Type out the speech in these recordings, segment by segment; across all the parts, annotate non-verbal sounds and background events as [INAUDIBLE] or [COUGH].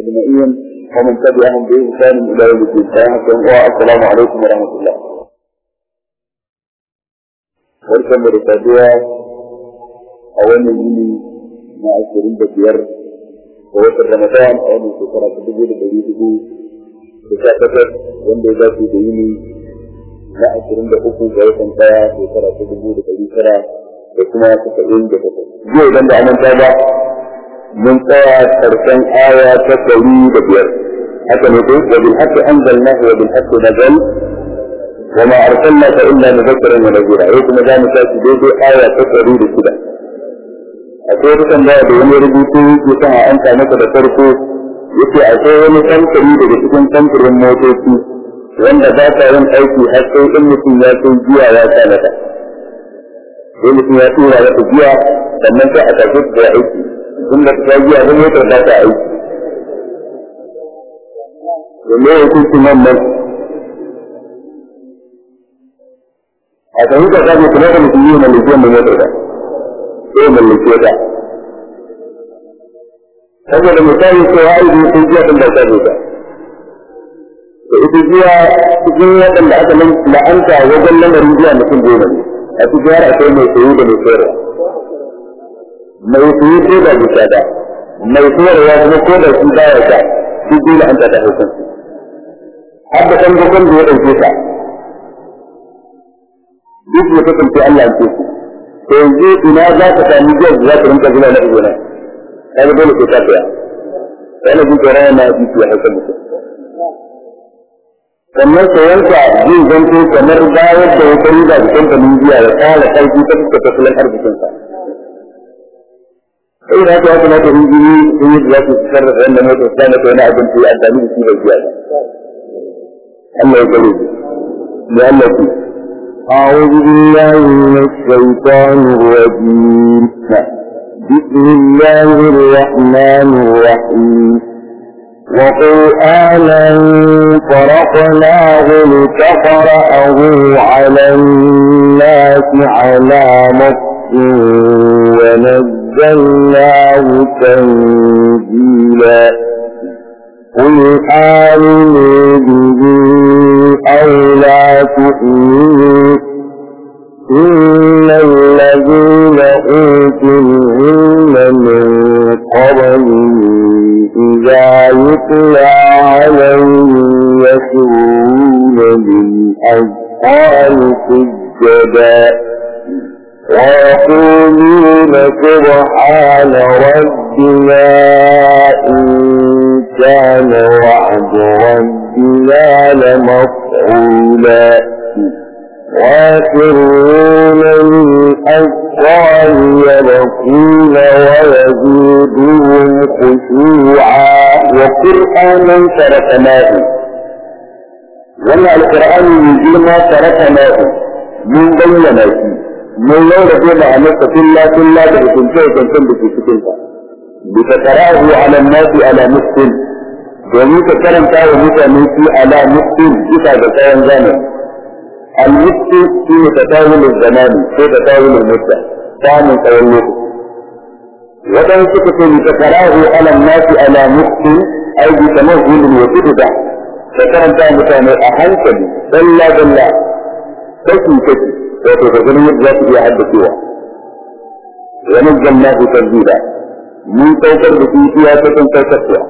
أجمعين ومن تبعهم بإنسان إلى يوم الدين سلام السلام عليكم ورحمة الله ورحمة الله أولا مني مع السرين بكير ووسط رمضان أولا سكرة تبجل بريده بشاكتر وندي ذاتي ديني مع السرين بكوكو جايسا تا سكرة تبجل بريده بكما سكرين بكتر جو لند عمان من قاعد أركان آية تسوي بدير حتى نقول وبالحق أنزلنا وبالحق نزل. وما أرسلنا فإلا مذكرا ونزيرا أيضا أيوة ما دام ساكي بيدي آية تسوي بكذا أكيد كان بعد يوم يربيتي يسعى أنت نكد تركو يكي أشعر نسان كريبا يسكن تنكر الموتوكي وأن ذاك أن أيكي حتى إن سياتي جيا واسانتا إن سياتي واسانتا فمن سأتشد وعيكي da ta jiya zai motar ba ta aiki me ya kuci nan nan a fahimta ta ne kuma da mutum yi mallake mai motar da sai mallake ta saboda misali cewa aiki sun jiya ɗin da ta zo ta da ita jiya cikin waɗanda aka la'anta wajen lamarin jiya mutum goma ne a cikin har akwai mai sayi da mai sayarwa mai sayi ko da bisa da mai sayarwa kuma ko da shi baya ta duk dole an ta da hukunci har da kan da ya ɗauke ta. Duk da kasance Allah ya ce to yanzu ina za ka sami jiya da za ka rinka zuwa na igona ka ga dole ko ta tsaya yana jin tsoron yana biki ya haifar mutum. Sannan sayanka zai zanto kamar bayar da wata riba da kamfanin jiya ya kara ƙarfi ta fuska tattalin arzikinsa. إذا كانت لا تهيجي تريد لا تتصرف عند موت وأنا أبن في أداني في الزيادة الله يقول لأنه فيه أعوذ بالله من الشيطان الرجيم. نعم. بسم الله الرحمن الرحيم. وقرآنا فرقناه لتقرأه على الناس على مكة ونبي ونزلناه تنزيلا. قل آمنوا به أو لا تؤمنوا. إن الذين أوتوا العلم من قبله إذا يتلى عليهم يخرون بالأذقان سجدا. ويقولون سبحان ربنا إن كان وعد ربنا لمفعولا. ويخرون للأذقان يبكون ويزيدهم خشوعا. وقرآنا تركناه وما القرآن يجي ما تركناه من بين من يوم رجل عملت كلا كلا بكنتين كنتين بكنتين بتتراه على الناس على مسلم ga kayan zamani al-muslim shi ne tatawulin zamani ko tatawulin mutta samun tsawon lokaci wadan suka ce ta karahu ala nasi ala muslim ai bi tamahulin wa tudda ka karanta mutane a hankali dalla dalla kashi kashi وتتجنب ذاته أحد سوى. ونجل الله تنزيلا من توتر بسي سياسة تتسوى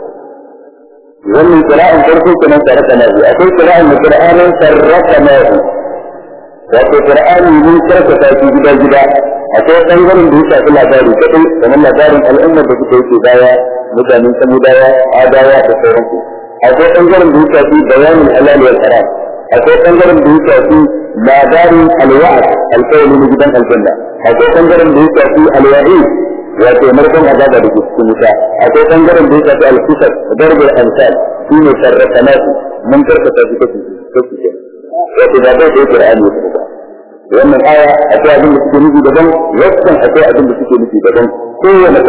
ومن سلاء ترسل كما تركنا به أخي سلاء من سرآن تركنا به وفي سرآن من سرك ساسي جدا جدا أخي سيدا من بيسا كل أداري كتل ومن أن الأمة بكتل سبايا مدى من سمدايا آدايا بسورنكو أخي سيدا من بيسا في بيان الحلال والحرام. أخي سيدا من بيسا في labarin alwa'ad alkawali na gidan aljanna. Akwai ɓangaren da ya shafi alwa'id wato markan azaba da ke cikin wuta. Akwai ɓangaren da ya shafi alkisar darbar amsal shi ne sarrafanatu mun karkata shi kashi kashi kenan wato ba zai kai qur'ani ya ba. Wannan aya akwai abin da suke nufi daban wasan akwai abin da suke nufi daban. Kowane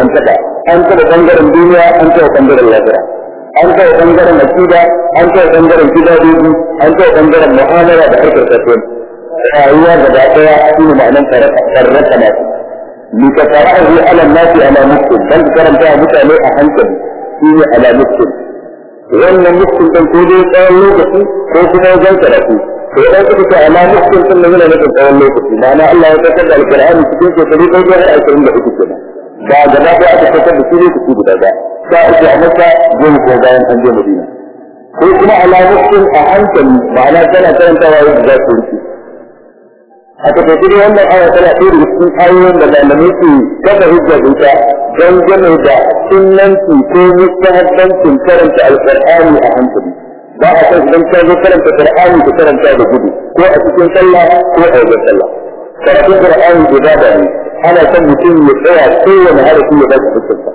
an taɓa. An taɓa duniya an taɓa ɓangaren lafiya an taɓa bangaren akida an taɓa bangaren gidadoji an taɓa bangaren mu'amala da harkar kasuwanci rayuwa gaba ɗaya shi ne ma'anar sarrafa nasu لتقرأه على الناس على مسلم بل كرمتها متعلي أحنكم فيه على مسلم wannan mutum ɗin ko dai tsawon lokaci ko kuma wajen karatu to idan suka ce ala mutum ɗin nan yana nufin tsawon lokaci ma'ana Allah ya kasar da alƙur'ani cikin shekaru ɗaya ɗaya har ashirin da uku kenan ba gaba ɗaya aka kasar da shi lokaci guda ba sa uku a masa goma ko bayan an je Madina ko kuma ala mutum a hankali ma'ana tana karantawa yadda za su rike a takaice dai wannan aya tana ɗaya daga cikin ayoyin da malamai ke kafa hujja da ita dangane da sunanci ko mustahabbancin karanta alƙur'ani a hankali ba a san idan ka zo karanta qur'ani ka karanta da gudu ko a cikin sallah ko a wajen sallah karatun qur'ani ibada ne ana son mutum ya tsaya kowane harafi ya dace fuskarsa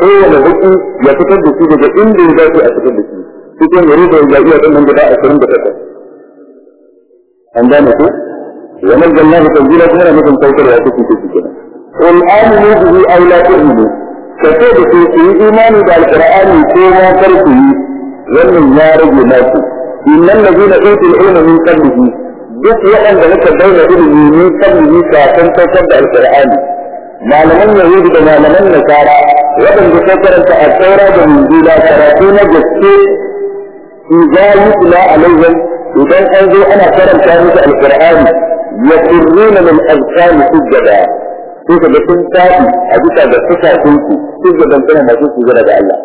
kowane baki ya fitar da shi daga inda ya dace a fitar da shi cikin yare da ya iya ɗin nan guda ashirin da takwas an gane ko ونزلناه تنزيلا كنا مثل توتر يا تكي تكي كنا قل آمنوا به أو لا تؤمنوا كتب في إيمان بالقرآن كما تركه ومن يارج ناسي إن الذين أوتوا العلم من قبله duk waɗanda muka daina ilimi min qablihi kafin saukar da alqur'ani malaman yahudi da malaman nasara waɗanda suka karanta a tsaura da injila karatu na gaske idza yutla alaihim idan an zo ana karanta musu alqur'ani يخرون من الأذقان سجدا كيف بكون تابي أبيتا بسكاتنكو سجدا كنا ما تنسي جدا الله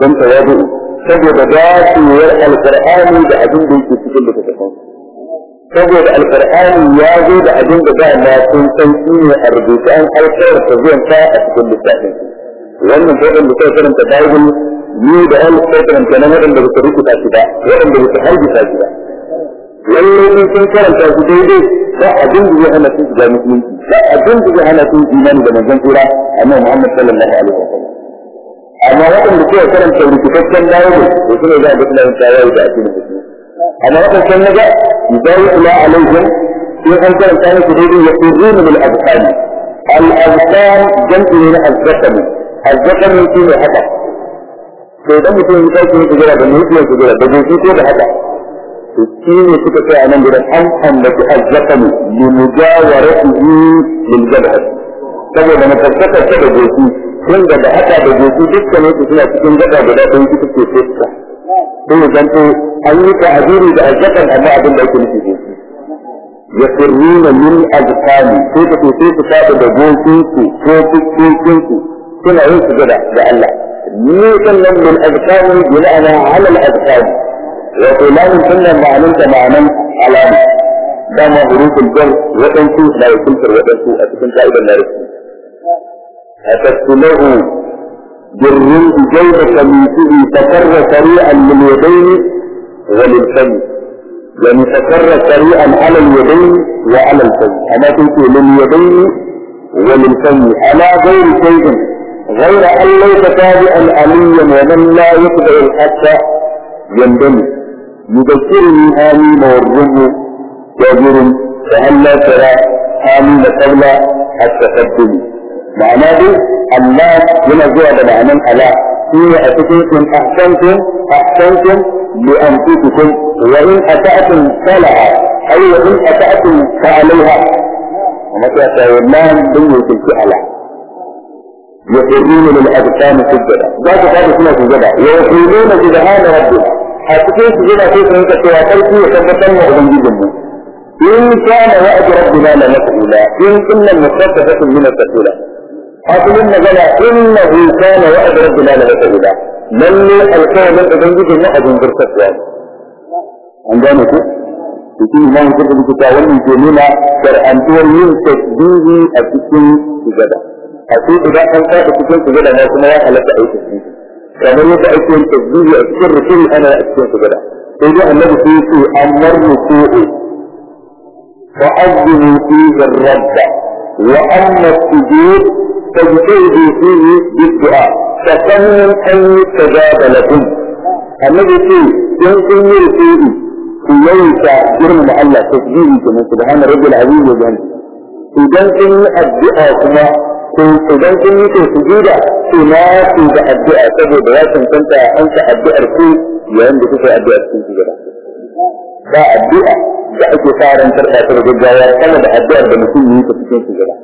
دم توابئ saboda dacewar alkur'ani da abin da yake cikin littattafan saboda alkur'ani ya zo da abin da ba na sun san shi ne a rubuce an alkawar ta zuwan ta a cikin littafin wannan ko da suka karanta bible ni da an karanta na waɗanda ba su rubuta shi ba waɗanda ba su harbuta shi ba lallai sun karanta su daidai ba abin da zai hana su shiga musulunci ba abin da zai hana su imani da manzon tura annabi Muhammad sallallahu alaihi wasallam amma waɗanda suka karanta rikitaccen dawo da su ne za a ga suna yin tawaye da addinin musulunci أما وقت النجا يبايع لا عليهم في أنت كان تريد يقرون بالأذقان الأذقان جمع من الذكر الذكر يكون هذا فإذا مثل مثال كنت تجرى بالنسبة تجرى بالنسبة تجرى هذا السين يتكفى عن أمر الحمحم لك الذكر لمجاورته للجبهة saboda matabbatar ta da goshi tun da haka da goshi dukkan yake suna cikin gaba guda ɗaya ita ce fuska sai ya zanto an yi ta'aziri da azzakan amma abin da ake nufi gobe yasirruna min azkani sai ka sai su fada da su ko fuskokin su suna yin sujada da Allah ni sannan min azkani bi ma'ana ala al azkani wato lamun sunnan ma'ananta ma'anan alamu dama hurufin jar waɗansu na wakiltar waɗansu a cikin ka'idar larabci أتسمه بالرمز جيب قميصه فكر سريعا لليدين وللفم. يعني فكر سريعا على اليدين وعلى الفم. أما كنت لليدين وللفم. على غير شيء. غير أن ليس تابعا عليا ومن لا يتبع الحق يندمج يذكرني آمين والرب كبير فهلا ترى آمين قبل التقدم معناه dai من yana zuwa ألا ma'anan ala shine أحسنتم cikin kun ahsantum ahsantum li anfusikum wa in ata'tum salaha ay wa in ata'tum fa alaiha وما تتولان دون تلك على يقولون للأجسام سجدا. ذاك هذا سنة سجدا. يقولون سبحان ربنا حسكين سجدا في سنة تواتلتي وثبتا وعظم جدا إن كان وعد ربنا لمسؤولا إن كنا مستفدة من السكولة قاتل جلع إنه كان وعد رب العالم تعالى من لي الكون من ابنجد من برسك يعني عندما كنت يتيه ما انت بدك تعلم من جميلة شر ان تولين تشبيه الدكين جدا حسيت إذا كان قاعد تكون جدا ما سمع على تأيي تشبيه كما يبقى يكون تشبيه أكثر رسولي أنا أكثر جدا فإذا النبي في أمر سوء فأذنوا فيه الرب. وأما السجود as-sujud fajtahidu fihi bid-du'a fa kam an yustajaba lakum annabi ce in kun yi ruku'i ku yawaita girmama Allah tasbihi kenan subhana rabbil azim wa bihamdihi idan kun yi kun sujuda to na ku da addu'a saboda ya cancanta an ta addu'ar ku yayin da kuka addu'a cikin sujuda ba addu'a da ake faran karɓa ta gaggawa sama da addu'ar da mutum yi ta cikin sujuda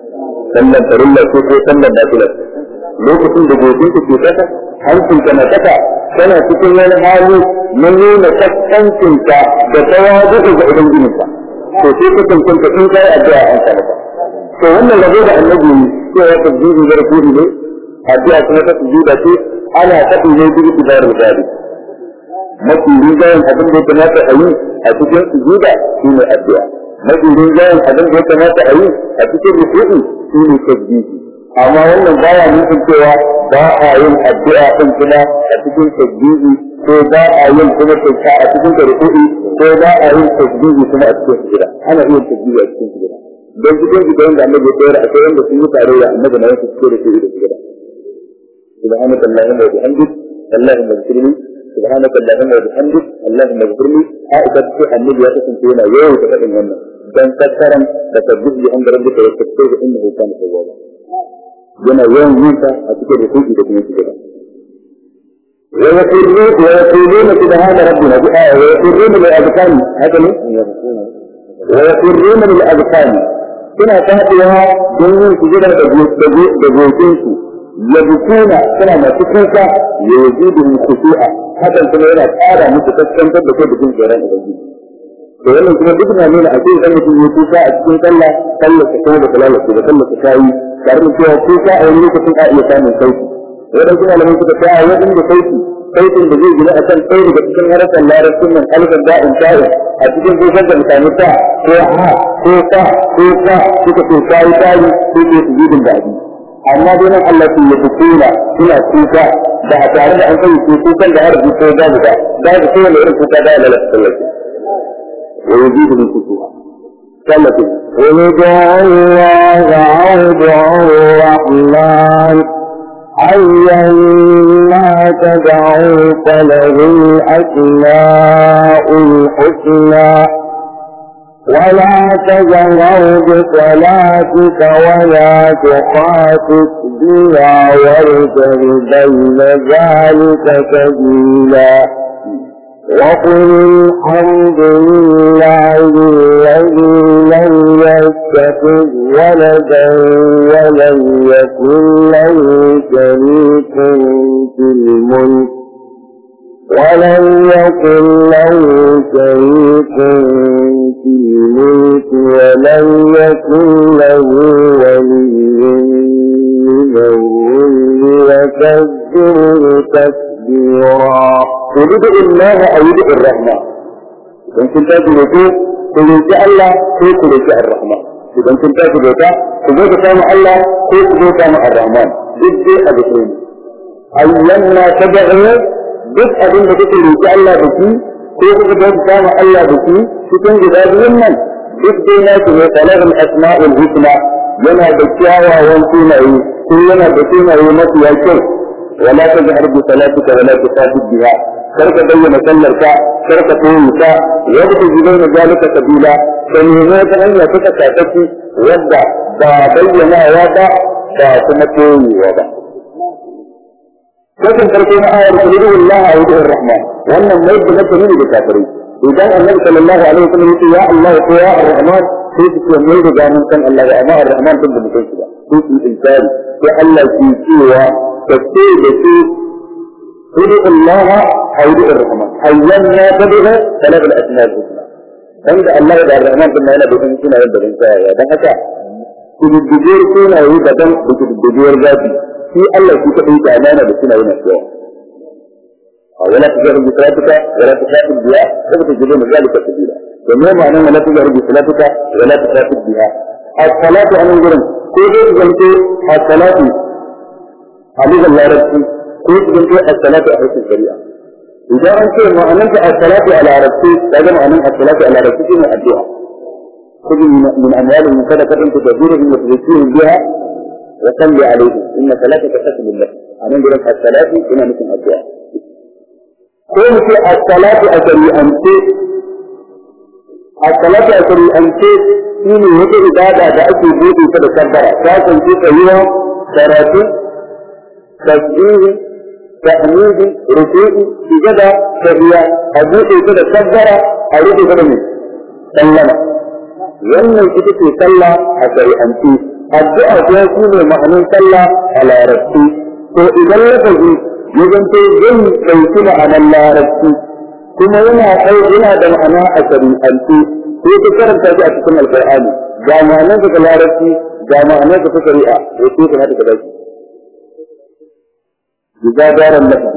sallar farilla ko ko sallar nafila lokacin da gobin ke kasa hancin ka na kasa kana cikin wani hali na nuna kaskancinka da tawadu ga ubangijinka to sai ka cancanta in kai addu'a an ka to wannan rabo da annabi cewa tasbihi da rukuni ne addu'a kuma ta sujuda ce ana faɗi ne duk ibarar gadi mafi rinjayen abin da ya kamata a yi a cikin sujuda shi ne addu'a. Ba a yin addu'a din kuma a cikin tasbihi ko ba a yin kuma tasbihi a cikin rukuni ko ba a yin tasbihi kuma a cikin sujuda ana yin tasbihi a cikin sujuda don cikin gidan da annabi ya tsayar akwai wanda sun yi tarayya annabi na yake cike da shi da sujuda سبحانك اللهم وبحمدك اللهم اغفر لي سبحانك اللهم وبحمدك اللهم اغفر لي عائدة في النبي يقسم فينا يوم تفهم هنا كان تكرم تسجد عند ربك واستغفره إنه كان توابا جنا يوم ينسى اتكر ركوعي لكن انت كده ويقولون ويقولون سبحان ربنا ويقولون للأذقان هذا ويقولون للأذقان كنا تاتيها don yin sujudar لبكونا كنا yabkuna suna masu kuka hakan kuma yana ƙara musu kaskantar da kai da jin tsoron ubangiji. To wannan kuma duk na nuna a ce idan mutum ya kuka a cikin sallah sallah ta kuma da kalalace da sallah ta kayi tare da cewa kuka a wani lokacin a iya samun sauƙi. Wadan kuma malamin suka ta a wajen da sauƙi sautin da zai gina a kan tsaye daga cikin harafin larabcin nan alifin da'in tayi a cikin kukan da mutane ta ko ha ko ta ko ta suka ce kayi tayi ko ke su jidin da abin amma dai nan Allah ya bukuna suna kuka ba a tare da an kai kukan da arziki ko babu ba babu ko wani irin kuka ba na lafiyar yake ويزيد من كسوها كلمة قل ادعوا الله أو ادعوا الرحمن ايا ما تدعوا فله الاسماء الحسنى ولا تجهر بصلاتك ولا تخافت بها وارتب بين ذلك سبيلا. وقل الحمد لله الذي لم يتخذ ولدا ولم يكن له شريك في الملك ولن يكن له شريك في الملك ولن يكن له ولي من الظل وكبره تكبيرا. يريد الله أو يريد الرحمن. إذا كنت تجد وجوه قل أنت الله تقول انت الرحمن. إذا كنت تجد وجوه قل أنت سامع الله تقول انت الرحمن. ضد الابتين أيما تدعو abin da kake roƙi Allah da shi ko kuka ga ka kama Allah da shi cikin guda biyun nan duk dai na ce ne talahul asma'ul husna yana da kyawawan sunaye ko yana da sunaye mafiya kyau wala tajhar bi salatika wala tusafid biha kar ka bayyana sallar ka kar ka koyi ta yadda ta gidan na zalika sabila ka nemi ta hanya ta tsakataki wadda ba bayyanawa ba ba kuma koyewa ba لكن تركوا آية تدعو الله أو يدعو الرحمن وأن الميت بنفسه من الكافرين إذا النبي صلى الله عليه وسلم يقول يا الله يا الرحمن كيف تسميه جامن كان الله يا أماء الرحمن كنت بكل كده كيف الإنسان يا الله في سوى تسير بسير تدعو الله أو يدعو الرحمن أيام تدعو ثلاث الأسماء الحسنى عند الله يدعو الرحمن أنا بكل سنة يبدأ الإنسان يا حتى كل سنة يبدأ بكل ذاتي في Allah shi kadai da amana da suna yana cewa ولا تجرب صلاتك ولا تخاطب بها ثم تجد من ذلك سبيلا وما معنى ولا تجرب صلاتك ولا تخاطب بها الصلاة أنا أقول كيف قلت الصلاة حبيب الله ربي كيف قلت الصلاة أحرس الشريعة إذا أنت معنى الصلاة على ربي لازم معنى الصلاة على ربي ما أدوها خذ من أموالهم صدقة تدبيرهم وتزكيهم بها وصل عليه. إن ثلاثة تحسن الله أقول لك الثلاثة إنا مثل الدعاء كل في الثلاثة أجري أنت الثلاثة أجري أنت إن وجه إبادة بأس البيت فلسبرة فاكن في سيوة ثلاثة تسجيه تحميد ركوع سجدة تهيأ. أبوك كده كبر أريد كده من سلم. ينمي ita ce sallah a shari'anci addu'a kuma shi ne ma'anin sallah a larabci to idan lafazi ya zanto zai ɗauki ma'anar larabci kuma yana yana da ma'ana a shari'ance sai ta karanta shi a cikin alƙur'ani ga ma'anar da larabci ga ma'anar da shari'a ya ce ta hada da baki إذا دار اللفظ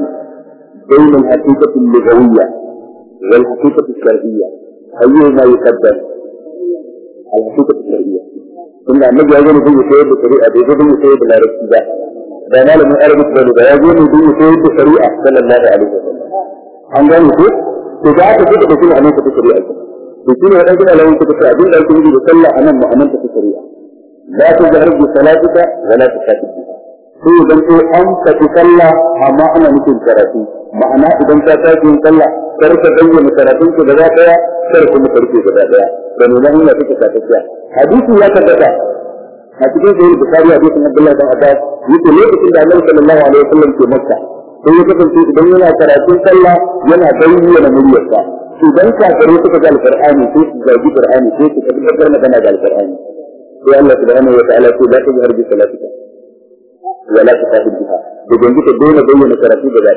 بين الحقيقة اللغوية والحقيقة الشرعية أيهما يقدم الحقيقة الشرعية إن النبي أجل بي سيد الشريعة بيجي بي سيد العربية ده ما لم يعرف بل ده يجي بي سيد الشريعة صلى الله عليه وسلم عن ذلك تجاهك كده بكل أمانة في الشريعة بكل هذا كده لو انت بتعبين لو تجي بتسلى أمام أمانة في الشريعة لا تجهر بصلاتك ولا تكاتب بها sai idan ko an tafi sallah amma ana nufin karatu. Ma'ana idan ka tafi yin sallah kar ka bayyana karatun ka gaba ɗaya kar kuma ƙarfe gaba ɗaya. Da nuna hanya take tafiya? Hadisi ya tabbata. A cikin sahih bukhari hadisin abdullahi bin abbas yake lokacin da annabi sallallahu alaihi wasallam ke makka sai ya kasance idan yana karatun sallah yana bayyana muryarsa. Idan kafirai suka ga alqur'ani sai su zagi qur'ani sai su tabbatar magana da alqur'ani. Sai Allah subhanahu wa ta'ala ce tajhar bi salatika. ولا تخاطب بها بدون ذلك دون بين كراتي بدا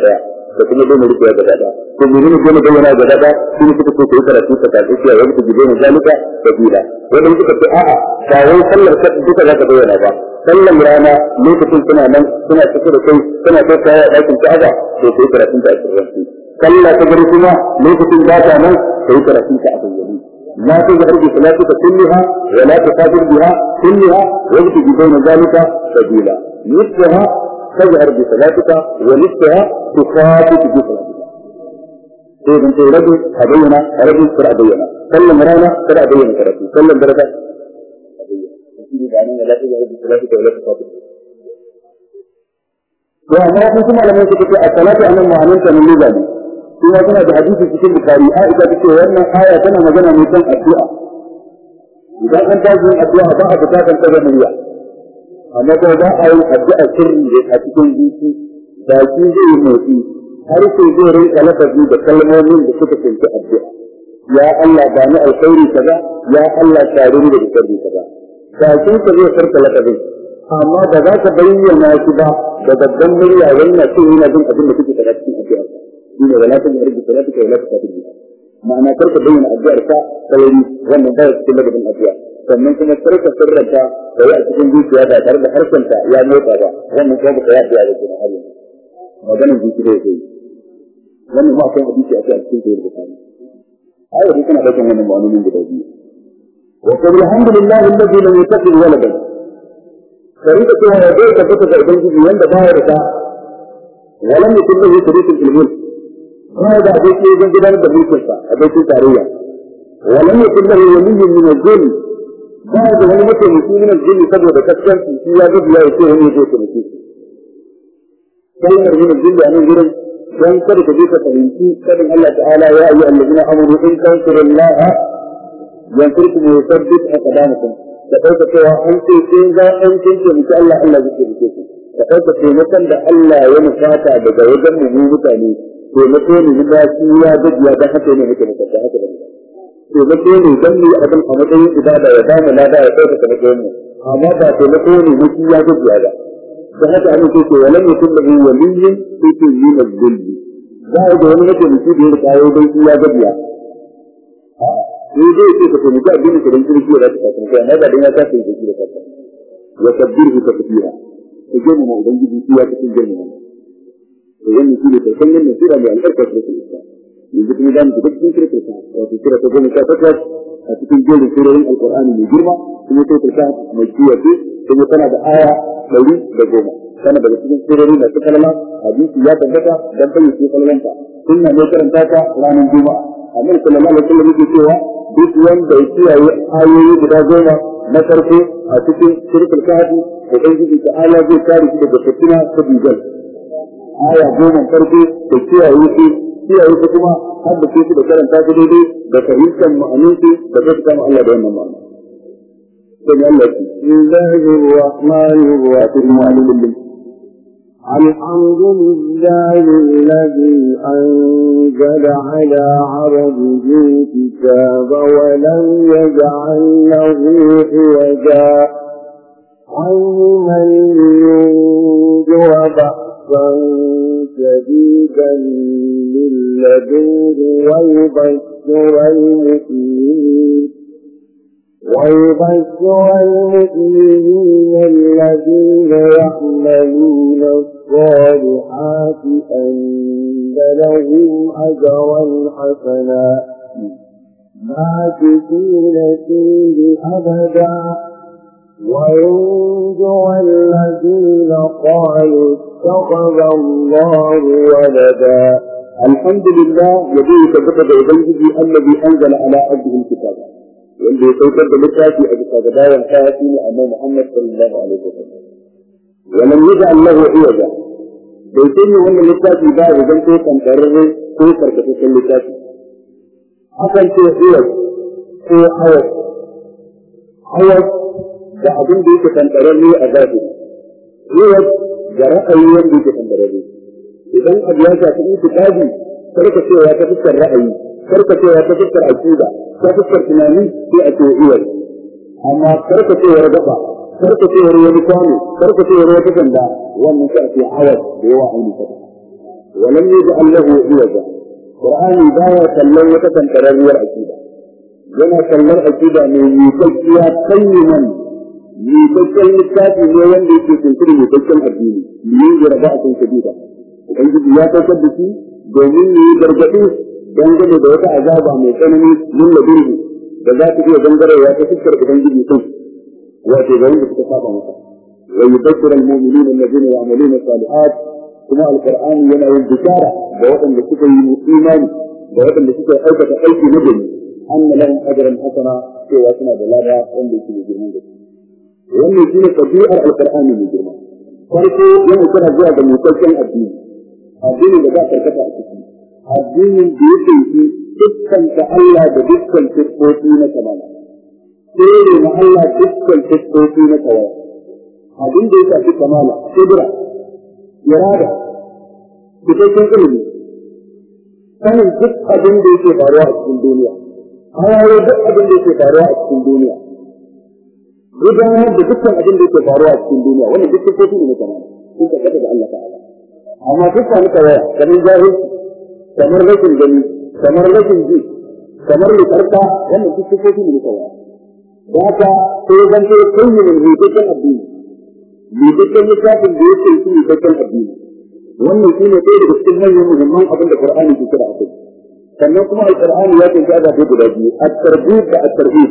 da kuma dole rike gaba daya to menene dole bayyana gaba daya shi ne suka ce kai karatu ka ta ce wani ta gibe ne zalika sabila wanda suka ce a'a ba wai sallar ka duka zaka bayyana ba sallar rana lokacin suna nan suna cike da kai suna ta kaya a dakin Ka'aba to kai karatun ka a sirranci sallah ta gari kuma lokacin ba ta nan kai karatun ka a bayyane لا تجهر بصلاتك كلها ولا تقاتل بها كلها وابتغ بين ذلك سبيلا نصفها تجهر بصلاتك ونصفها تخاطب بصلاتك إذا أنت ربي هدينا. ربي قرأ بينا. صلى مرانا قرأ بينا كربي صلى مرانا يا ما كنتم على لم في الصلاة أن المعلم من يجاني في هذا الحديث في كل كاري آه، إذا بتقول أن آية كان مجنون من أشياء إذا كان تجني أشياء بعد كذا كان تجني أشياء amma ko ba a yin addu'a sirri a cikin zuci da shi zai yi motsi har sai zai rinka lafazi da kalmomin da suka canci addu'a. Ya Allah ba ni alkhairi kaza ya Allah tare da sirri kaza bakin ka zai farka lafazin amma ba za ka bayyana shi ba da babban murya wannan sai yana jin abin da kake faɗa cikin addu'a. Shine wala ta yarda salatika wala ta tabi ma'ana kar ka bayyana addu'ar ka sauri wannan ba cikin ladabin addu'a. sannan kuma sarka sirranta da ya cikin zuciya da tare da harkanta ya motsa ba wannan kuma ba ya fiya da kuma har yanzu maganar zuciya ya yi wannan ma kan hadisi a cikin sayar da kanu ayar da tana ɗaukar wannan ma'anonin guda biyu wa qul alhamdulillah alladhi lam yattakhid walada sarita ce wa zai ka fita da ubangiji wanda ba ya rika walam yakun lahu sharikin fil mulk kuma da bai ce da mulkin a cikin tarayya ولم يكن له ولي من الذل بعد هل متمشي من الجن saboda kaskanci shi ya gudu ya ce wani zai taimake shi sai mai yin jin da nan gurin dan kada ka je ka fahimci kadin Allah ta'ala ya ayyuhal ladina amanu in tansurullaha yansurkum wa yuthabbit aqdamakum da kai cewa an ce kin ga an kince miki Allah Allah zai taimake ku da kai ka taimakon da Allah ya musata daga wajen mu mutane taimako ne na shi ya gudu ya da haka ne muke mutane haka ne taimako ne don mu abin a matsayin ibada ya damu lada ya ɗauka ta matsayin mu. Amma ba taimako ne na shi ya gajiya ba. Da haka an ce ce walam yakun lahu waliyyin sai ce yi na zulli za a ga wani mataimaki da ya riƙa yau shi ya gajiya. Sai zai ce ka taimaki addinin ka don kirki ya za ta kasance amma ba ya kasa yi da shi da kasa ya tabbirhu ta kafira ka girmama ubangiji iya cikin girmama. To wannan shi ne ƙarshen yin mai albarka da isa yanzu kuma za mu shiga cikin kirkin sa wato kira ta goma sha takwas a cikin jerin surorin alkur'ani mai girma kuma sai ta mai kiyaye kuma tana da aya ɗari da goma. Tana daga cikin surori masu kalala hadisi ya tabbata dan fayyace kalalanta sunna ne karanta ta ranar juma'a. Annabi sallallahu alaihi wasallam yake cewa duk wanda ya kiyaye ayoyi guda goma na farko a cikin shirkul kahfi ubangiji ta ala zai kare shi daga fitina ta bigal aya goma farko da kiyaye shi في أي حكومة؟ حد كيف بكلم تاكده دي بكهيل كان مؤمنتي بكهيل كان الله دون المعنى كان يقول لك الله الرحمن الرحيم. الحمد لله الذي أنزل على عرضه كتاب ولم يجعل له حوجا قيما لينجو شديدا من لدنه ويبشر المؤمنين ويبشر المؤمنين الذين يعملون الصالحات أن لهم أجرا حسنا. ماكثين فيه أبدا. وينذر الذين قالوا اتخذ الله ولدا. الحمد لله الذي ثبت بأبيه الذي أنزل على عبده الكتاب. والذي ثبت بلساتي أبي صدقاء والحياتي لأمام محمد صلى الله عليه وسلم. ولم يدع الله عوجا. بيتين من لساتي باع جنته كان قرره في كركة اللساتي حصل في عوج. في حوج حوج da abin da yake tantararre a ta fuskar ra'ayi karka cewa ta fuskar aqida ta fuskar tunani sai a ce iyar amma karka cewa gaba karka cewa wani kwano karka cewa wata sanda wannan sai a ce awad da yawa aini fata walam yaj'al lahu iwaja qur'ani baya kallon wata tantararriyar aqida yana kallon aqida mai yukakkiya kayyiman yukakken littafi ne wanda yake kunturi yukakken addini. Yin jaraba a kan sabida ubangiji ya saukar da shi domin yi gargaɗi dangane da wata azaba mai tsanani min ladurhi da za ta iya gangarewa ta fuskar ubangiji sun wato ga wanda suka saba masa. Wa yubashshiru al-mu'minina alladhina ya'maluna salihat kuma alqur'ani yana yin bishara da waɗanda suka yi imani da waɗanda suka aikata aiki na gari. Anna lahum ajran hasana cewa suna da lada wanda yake da girman gaske. Wannan shine tabi'ar alqur'ani mai girma. Farko yana kira zuwa ga mutaccen addini. Addini da ba karkata a ciki. Addinin da ya ɗauki dukkan ta Allah da dukkan siffofi na kamala. Sai na Allah dukkan siffofi na kawai abin da ya shafi kamala kudura irada cikakken ilimi. Sanin duk abin da yake faruwa a cikin duniya. Hayaye duk abin da yake faruwa a cikin duniya. Gudanar da dukkan abin da yake faruwa a cikin duniya wannan duk siffofi ne na kamala sun tabbata da Allah ta'ala. Amma duk wani kawai kamar jahilci kamar rashin gani kamar rashin ji kamar likarta wannan duk sifofi ne kawai da haka sai zan ce kai ne mai hutaccen addini hutaccen littafin da yake shi hutaccen addini. Wannan shi ne ɗaya daga cikin manyan muhimman abin da Qur'ani ke kira akai sannan kuma al-Qur'ani ya ƙunshi ababe guda biyu at-tarbiyya da at-tarhib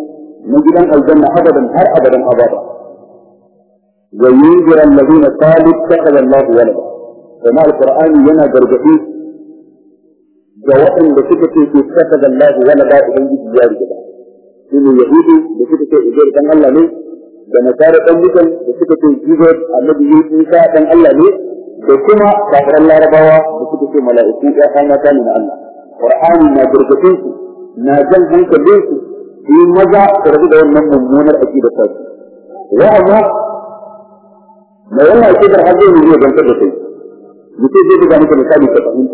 مجلن الجنة حبدا هر أبدا أبدا وينجر الذين قالوا اتخذ الله ولدا. فما القرآن ينا جرجعي جواء لسكتي اتخذ الله ولدا وينجي بيار جدا. إن اليهودي لسكتي إجير كان الله لي بنسارة أمريكا لسكتي جيزر الذي يوسى كان الله لي. بكما كفر الله ربوا لسكتي ملائكي أحانا كان من الله. قرآن ما جرجعيه ما جل منك ليسي في مزا تربي دون من ممونر أكيد الساس وأما ما يلا أكيد الحاجة يجيه جنت بسيط يتيه جيه بجاني كمسالي كتحين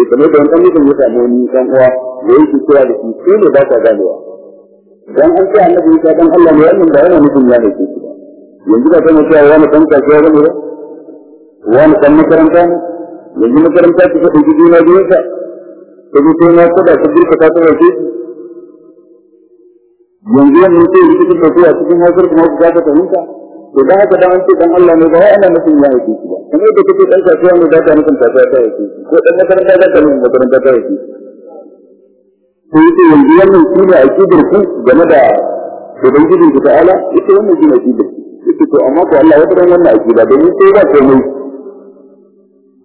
يتمي دون كمي كمي كمي كمي yayi kira da shi shi ne ba ta ganewa dan an ce annabi ya dan Allah ne wannan da yana nufin ya ne shi yanzu da kuma cewa wani dan ka ga ne wani dan makaranta ne yanzu makaranta ce ta dauki duniya duniya ta kuma sai na kuda ta girka ta ta wace yanzu wannan sai yake da zuwa cikin hausar kuma ku ga ta fahimta to da haka an ce dan Allah ne ba wai ana nufin ya yake shi ba. Kamar yadda kake dan kasuwa ne da ka nufin ta ta yake ko dan makaranta da ka nufin makaranta ta yake ko yake yanzu wannan shi ne ku game da ubangiji ku ta'ala ita wannan shi ne to amma ko Allah ya wannan domin sai ba komai.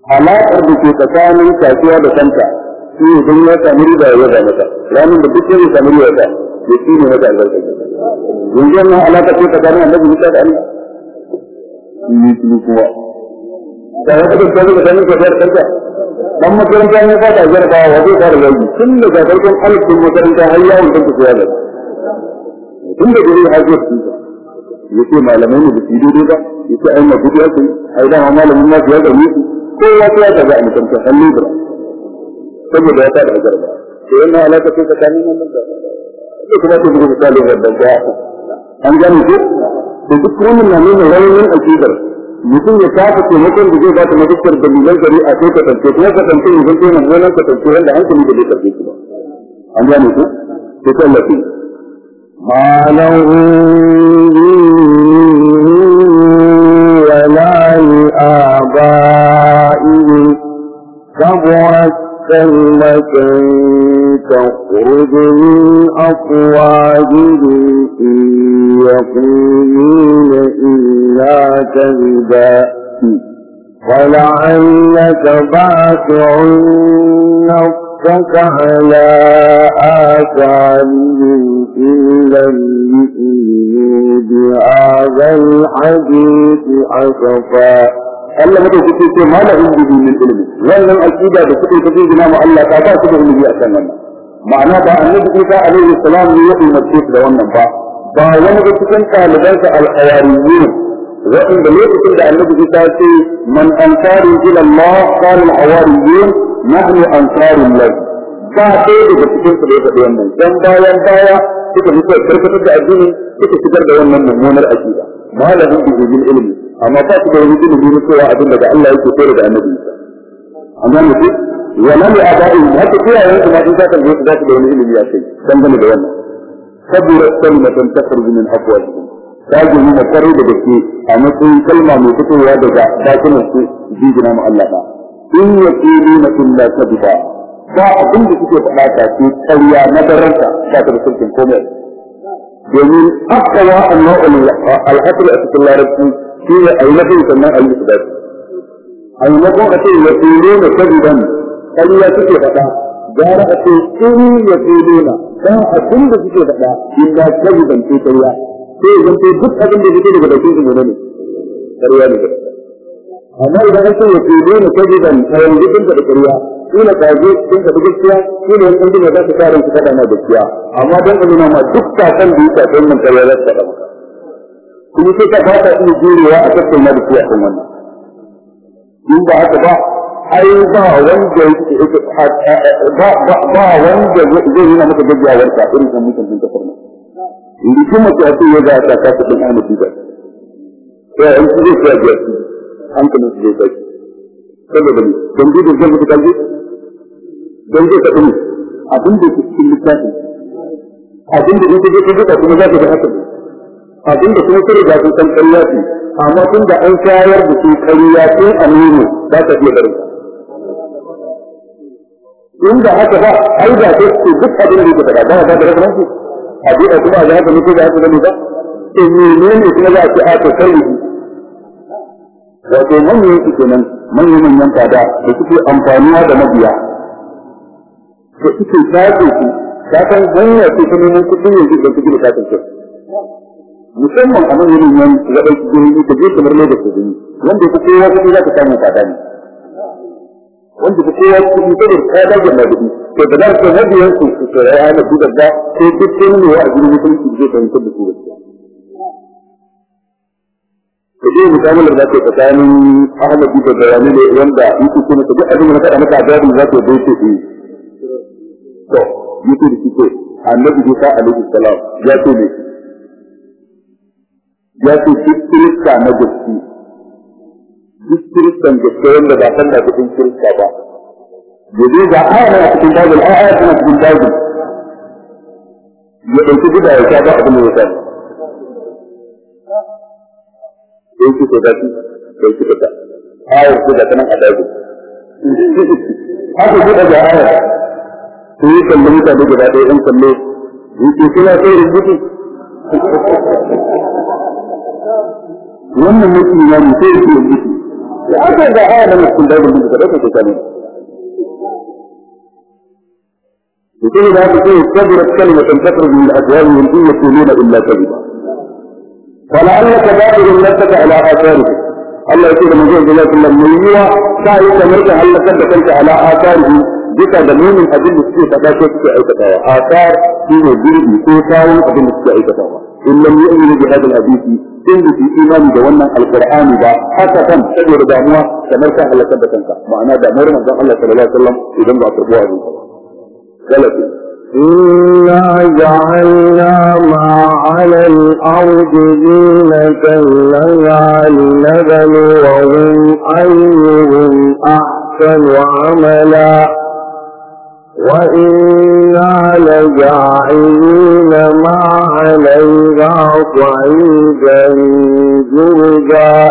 Alaƙar da ke tsakanin kasuwa da kanta shi ne don ya samu riba ya yaba ranar da duk ya samu riba ya shi ne mata albarka yanzu wannan alaƙa ce tsakanin annabi da Allah ni kuma da wata da ta zuba sanin kafiyar kanka dan makaranta ne ba da jarabawa wa zai fara yanzu tun daga farkon alifin makaranta har yawon kanka su yaga tun da dare har zuwa tuka ya ce malamai ne da su daidai ba ya ce ai magudu ya ce ai da ma malamin ma su ya gani su kowa ta ya gaza a makaranta har libra saboda ya tada jarabawa to yana alaƙa ce tsakanin wannan da ya kuma ta zuba misalin wannan ba an gane ko da duk wannan na nuna raunin akidar mutum ya kafa taimakon da zai ba ta madukar dalilan gari a sai kasance kuma kasance ne zai nan wannan kasance wanda hankali da zai karfe shi ba an gane ku sai tallafi ما له ولا لآبائهم كبرت كلمة تخرج من أفواههم يقولون إلا كذبا. ولعلك باكع نفسك على آثارهم إن لم يؤمنوا بهذا الحديث أسفا. Allah madaukaki ce ma la bihi min ilmi wannan aqida da suke tafi gina ma Allah ta ba su da ilimi a kan wannan ma'ana ba annabi Isa alaihi salam ne ya umarce da wannan ba ba wani da cikin ɗalibansa al-hawariyyin wa'inda lokacin da annabi Isa ce man ansari ila Allah qala al-hawariyyin nahnu ansaru Allah ba sai daga cikin su da ya wannan dan bayan baya suka mutu karkatar da addini suka shigar da wannan mummunar aqida ma la bihi min ilmi abai haka kiyaye su ma sun ta tambaye su za su da wani ilimi a kai dangane da wannan saboda kalimatan takhruju min afwahihim ta gumi na kare da dake a matsayin kalma mai fitowa daga dakunan su jijina mu Allah ba in yaquluna illa kadiba ba abin da suke faɗa ta ce ƙarya na daranta ba ta da sulkin komai domin akawa annabi al-hasr a cikin larabci shi ne a yi na bin sannan a yi su dace. A yi na kuma ce ya tsere da sabidan ƙarya suke faɗa gara a ce in ya tsere na ba abin da suke faɗa illa sabidan ce ƙarya. Sai ya zanto duk abin da suke daga bakin su ne. Ƙarya ne. Amma idan an ce ya tsere na sabidan a yanzu sun faɗi ƙarya kila kaje sun faɗi gaskiya kila wani ɗan jima za su kare su faɗa ma gaskiya. Amma don ka nuna ma duk kasan da ya sa ɗan nan ƙarya za su faɗa maka. Kuma sai ka fata iya jurewa a tattauna da kuwa kan wannan. In ba haka ba ai ba wanda ba ba wanda zai nuna maka gajiyawar ka irin kan mutum din kafar nan in kuma ta ce ya ga ta ta kuɗin ana diga sai an ji zai ga ji hankalin su zai kai saboda ne don gudun zai mutu kalli don zai taɓa ne abin da ke cikin littafin. Abin da zai je ka duka kuma za ka ga haka abin da kuma da sun san ƙarya ce amma tun da an shayar da su ƙarya sun aminu za ka iya barin in da haka ba ai da ta ce duk abin da yake faɗa ba ba da referensi a duka kuma a haka mutu da haka gani ba. To menene kuma za a ce a to kai wato manyan su kenan manyan manyan fada da suke amfaniya da mabiya. Da suke tace su ta san hanya ce ta neman kuɗin yanzu da suke da su. Musamman a nan yanayin waɗansu jihohi da zai kamar da su gani wanda ku kowa kuɗi za ka samu fada ne wanda ku kowa kuɗi ta da ka dage na kuɗi to da za ka mabiyan su su tsara ya na duka da ko duk wani ne wa a jirin mutunci zai fahimtar da su gaskiya ka je mu'amalar da ke tsakanin Ahmad da Bayani ne wanda yake kuma duk abin da na faɗa maka a za ka dace eh to yake da shi ko Annabi Isa alaihi salam ya ce ne ya ce duk kirista na gaske. Duk kiristan gaske wanda ba san da cikin kirista ba. Yanzu ga aya na cikin Bible aya tana cikin ya ɗauki guda ya sha ba abin da ya sani sai ki da shi sai ayar ku da kanan adabi haka ku da ayar. Sai yi kallon mutane guda ɗaya ɗan kallo. Yake kina sai rubutu. wannan mai imani sai ya ce ya mutu da aka ga haya nan cikin daibin da kada ka يقول هذا الشيء كبرت كلمة تخرج من أجوابهم إن يقولون إلا كذبا. فلعلك باطل نفسك على آثارهم. الله يقول من جهة الله سلم من هو سعي كمرك هل كنت على آثارهم؟ بك دمين من أجل السيء تباشر في عيكتها آثار في وجود يكون ساوي أجل السيء عيكتها إن لم يؤمن بهذا الحديث in bi imani da wannan alqur'ani ba haka kan saboda damuwa kamar ka halaka da kanka ma'ana damuwar manzon Allah sallallahu alaihi wasallam idan ba ka buwa abin ba إنا جعلنا ما على الأرض زينة لها لنبلوهم أيهم أحسن عملا وإنا لجاعلين ما عليها صعيدا جردا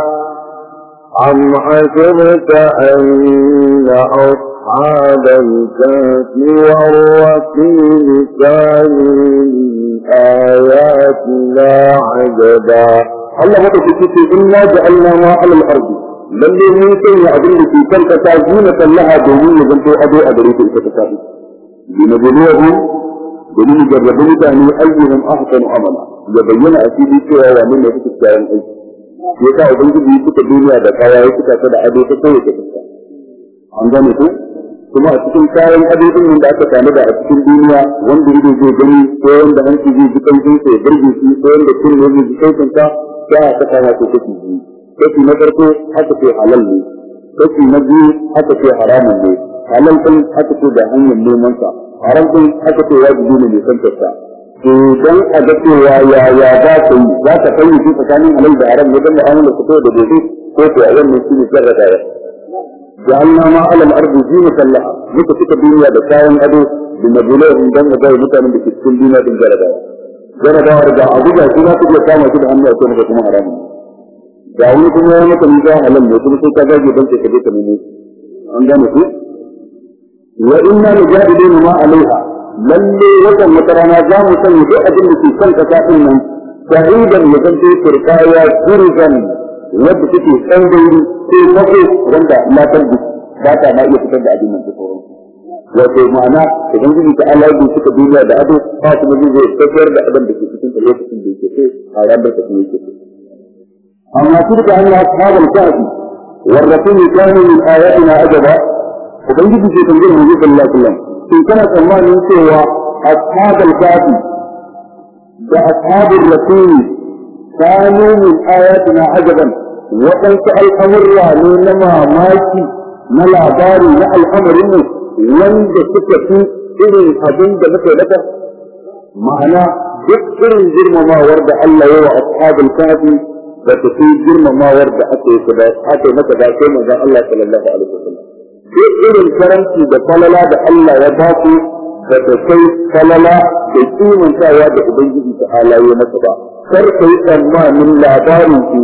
أم حسبت أن أصحاب الكهف والرقيم كانوا من آياتنا عجبا الله مدى في إنا جعلنا ما على الأرض. lalle mun sanya abin da ke kan kasa zina laha domin ya zanto buluwahu domin jarrabu mutane ayyuhum ahsanu amala ya bayyana a fili cewa wa min da suke kyaran aiki ya sa ubangiji suka duniya da kaya ya suka ta da ado ta kawai ta fuska an gane ku kuma a cikin kayan ado din da aka tare da a cikin duniya wanda ido zai gani ko wanda hanci zai ji kankin sa ya burge shi ko wanda kunne zai ji kankin sa ya ta kama ko na farko haka ce ne na biyu haka haramun ne halal din haka ce da hanyar neman sa haram din haka ce wajibi ne mai kantar sa. To dan a ga cewa ya ya za ka yi za ka kai shi tsakanin halal da haram ne dan da amana ku da gobe ko ko a wannan shine sarrafa ya ja'alna ma ala al-ard zinatan laha muka cika duniya da kayan ado da mabulai dan ga mutanen da cikin duniya din jarabawa. Jarabawa da abu da shi za ku iya kama shi da hannu a cikin kuma haramun ga wani kuma ya maka halal ne kuma sai ka gaje dan ka ka nemo. An gane ku? وإنا نجادلون ما عليها. من لي وزن مترانا زام وسلم في أجل في سنك سائما سعيدا يزن في تركايا كرزا وبسكي سنبين في مصر غندا ما تلبس. باتا ما يتبدع دي من تفورون وفي معنى إذن جميع تعالى يجب سكة دولا بأبو فاسم الجزء يستفر بأبن بكي سكين تليك سكين بيكي هذا أبن تكني سكين أما سيرك أن أصحاب الكهف والرسول كانوا من آياتنا أجبا. وبنجد في تنزيل النبي صلى الله عليه وسلم إن كان الله من سوى أصحاب الكهف وأصحاب الرسول كانوا من آياتنا عجبا وقد سأل أمر لما ماشي نلا داري لا الأمر إنه وند سكتي إذن أبن دمك لك معنى duk irin girmamawar da Allah ya wa ashabul kafi da ta fi girmamawar da aka yi da aka yi maka da sai manzon Allah sallallahu alaihi wasallam duk irin karanci da falala da Allah ya ba ku da ta kai falala da kimantawa da ubangiji ta ala ya maka ba. Kar ka yi tsammanin labarin ku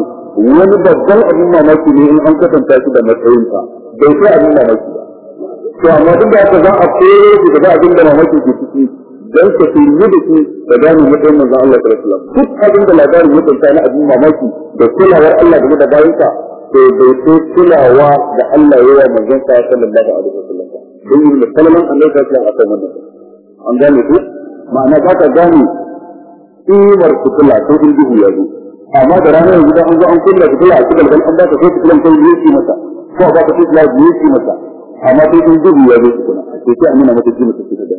wani babban abin mamaki ne in an kasanta shi da matsayinka bai kai abin mamaki ba. To amma duk da haka za a kore shi daga abin da mamaki ke ciki dan ka fi yi da shi da gane matsayin manzon Allah sallallahu alaihi duk abin da labarin ya kunta na abin mamaki da kulawar Allah game da bayansa to bai so kulawa da Allah ya yi manzon sa sallallahu alaihi wasallam don yi da kalaman Allah ta ce a kan wannan an gane ku ma'ana za ka gane kimar kutula ko in duhu ya zo amma da ranar yanzu an zo an kulla kutula a cikin dan an ba ka sai kutulan kai yi masa ko ba ka sai kutula yi masa amma sai in duhu ya zo kuma sai an nuna mata kimar kutula da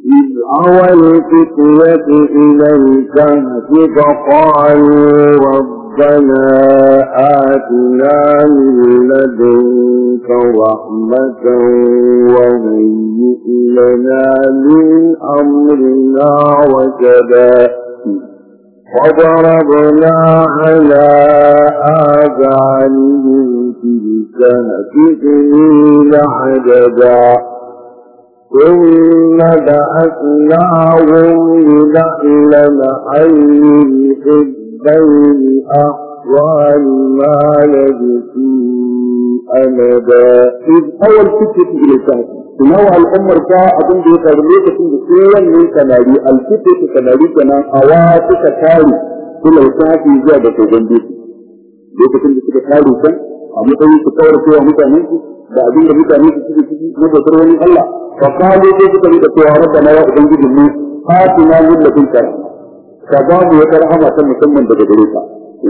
إذ أوى الفتية إلى الكهف فقالوا ربنا آتنا من لدنك رحمة وهيئ لنا من أمرنا رشدا وضربنا على آذانهم الكهف سنين عددا ثم بعثناهم لنعلم أي الحزبين أحصى لما لبثوا أمدا إذ أول فتنة إلى الكهف تنوع الأمر كا أبن دي تغليك في سيرا من كناري الفتنة كناري كنا أواتك تاري إلى الكهف زيادة جنبيك lokacin da suka tare kan a matsayin su kawar cewa mutanen su da abin da mutane su suke ciki na bautar wani Allah fa kalu sai suka rika cewa rabbana ya ubangiji mu fatina min ladunka ka ba mu wata rahama ta musamman daga gare ka.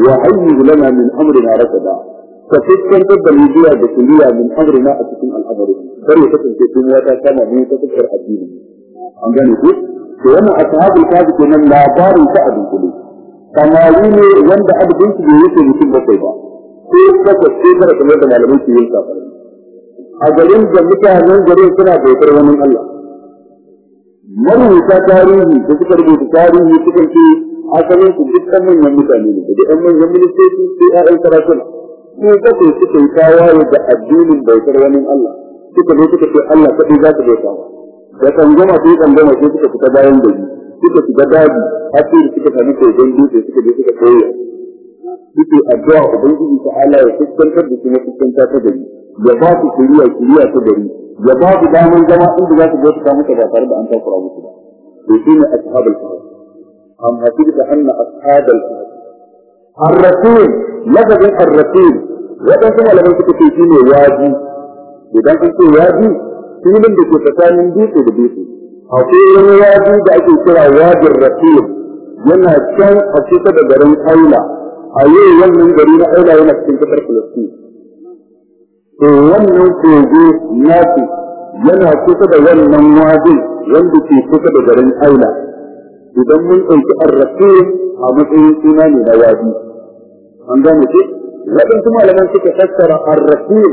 Wa hayyi lana min amrina rasada ka fuskantar da mu zuwa da kuliya min amrina a cikin al'amari kar ya kasance kuma wata kama mu ta fuskar addini. An gane ku? To wannan ashabul kafi kenan labarin ta abin kuli samari ne wanda adadin su bai wuce mutum bakwai ba. Sai kaka malamai ke yin a garin da mutanen garin suna bautar wani Allah. Marubuta tarihi da suka rubuta tarihi sukan ce asalin su dukkan manyan mutane ne da ɗan manyan ministoci sai ƴaƴan sarakuna. Su kake suka yi tawaye da addinin bautar wani Allah. Suka zo suka ce Allah kaɗai za ta bauta da tsangama sai tsangama sai suka fita bayan gari suka shiga daji har sai suka sami kogon dutse suka je suka koya suke addu'a ubangiji ta ala ya fuskantar da su na fuskanta ta gari ya ba su shiriya shiriya ta gari. يباب دائما جماعة بذات جوت كامو كذا فرد أن تذكر أبو سبا بيسين أصحاب الكهف. هم هكذا أن أصحاب الكهف. الرسول لفظ الرسول. وقت سمع لبنك تكيسين واجي بدان كنت واجي سيلم بكي تسامن دي تبديسي حقيقة واجي بأيك يسرع واجي الرسول. ينا الشان حقيقة بدرين أولى. أيوه يوم من قرين أولى ينا كنت برخلصين to wannan kogo nasu yana kusa da wannan wajin wanda ke kusa da garin aila idan mun ɗauki arrasul a matsayin suna ne na waji an gane ce waɗansu malaman suka fassara ar-rasul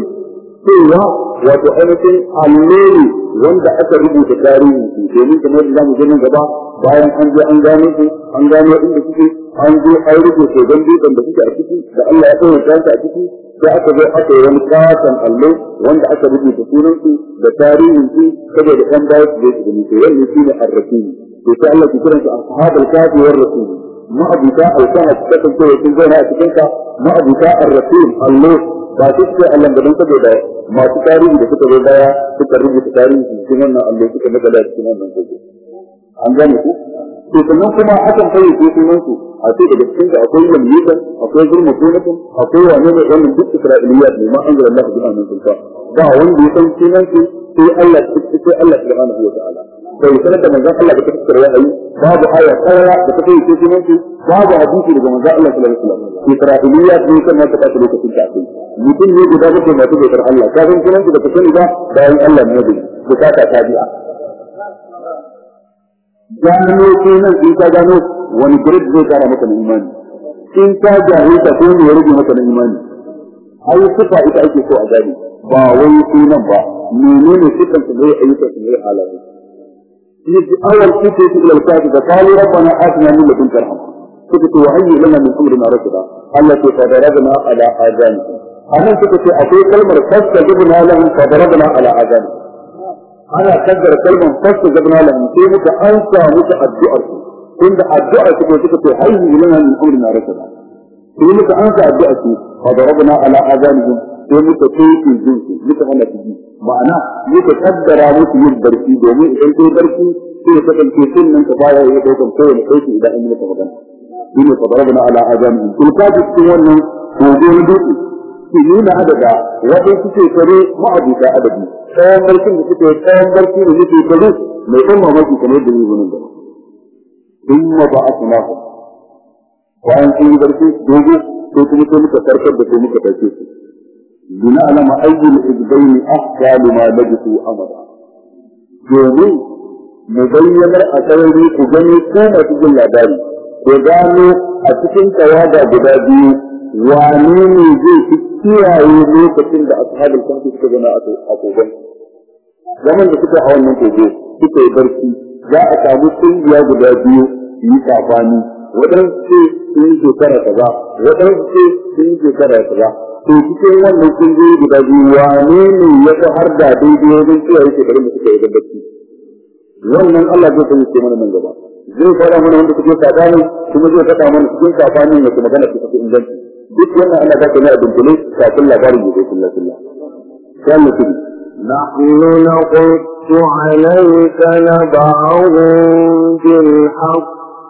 cewa wato ainihin alloli wanda aka rubuta tarihi domin kamar da za mu gani gaba bayan an je an gano su an gano inda suke an zo an rubuta don da suke a ciki da Allah ya tsaya kansa a ciki sai aka zo aka yi wani katon allo wanda aka rubuta sunan su da tarihin su saboda kan baya su je su gani to wannan shine ar-rasul to sai Allah ya kiransa ashabul kafi war rasul ma'abuta alkahaf kasancewa sun zauna a cikinka ma'abuta ar-rasul Allah ba su ce Allah da saboda masu tarihi da suka zo baya suka rubuta tarihi cikin wannan Allah suka magana cikin wannan kogo an gane ku to sannan kuma akan kai su sunan su a ce daga cikin da akwai yamlika akwai zulmu sunatun akwai wane ne wannan duk isra'iliyat ne ma anzala Allah bi annan sulta ba wanda ya san sunan su sai Allah sai Allah subhanahu wa ta'ala. Bai sanar da manzon Allah da ta fuskar wahayi babu aya kawara da ta kai cikin su babu hadisi daga manzon Allah sallallahu alaihi wasallam. Isra'iliya ne kan ma ta kace lokacin ta akai. Mutum ne guda bakwai masu bautar Allah. Ka san sunan da ka ba bayan Allah ne da buƙata ta biya. Gano sunan in ka gano. wani grade zai kara maka na imani in ka jahilta ko ne ya rage maka na imani ai sifa ita ake so a gani ba wai sunan ba menene sifan su zai ayyuka su zai halaye يجي أول كتب إلى الكاتب قالوا ربنا آتنا من لدنك رحمة كتب وهيئ لنا من أمرنا رشدا التي فضربنا على آذانهم أنا كتب أقول كلمة فاستجبنا لهم فضربنا على آذانهم أنا كذر كلمة فاستجبنا لهم كيف أنسى مش الدعاء عند الدعاء تقول كتب هيئ tunda addu'a suke suka ce hayyu ilana min amrina rashada sai muka ansa addu'a su fa darabna ala azanihim sai muka tsoke jin su muka hana ji. Ma'ana muka kaddara musu yin barci domin idan kai barci sai ka kasance sun nan ka baya ya ɗaukan kowane aiki idan an yi maka magana. Shi fa darabna ala azanihim. Kun ka ji cikin wannan kogo na dutse su nuna adada waɗansu shekaru ma'abuta adadi. Tsawon barcin da suke tsawon barci da suke kare mai ɗan mamaki kamar da yi wani gaba. ثم بعثناهم وأن في بركة دوجو sai kuma sai muka farkar da sai muka ɗauke su لنعلم أي الحزبين أحكى لما لبثوا أمدا domin mu bayyanar a sarari ku gani ko masu jin labari ku gano a cikin tawada guda biyu wane ne zai fi kiyaye lokacin da ashabul kahfi suka gana a kogon zaman da suka a wannan kogo suka yi barci za a samu kungiya guda biyu su yi safani waɗansu ce sun yi shekara kaza waɗansu ce sun yi shekara kaza to cikin wannan kungiyoyi guda biyu wane ne ya fi har da daidai wajen cewa yake garin da suka yi gabbaci wannan Allah zai sanya ce mana nan gaba zai faɗa mana wanda suke sabani kuma zai faɗa mana cikin sabani ne kuma magana su tafi inganci duk wannan Allah zai sanya a dunkule kafin labarin kulla sai Allah kiri نحن نقص عليك نبعهم بالحق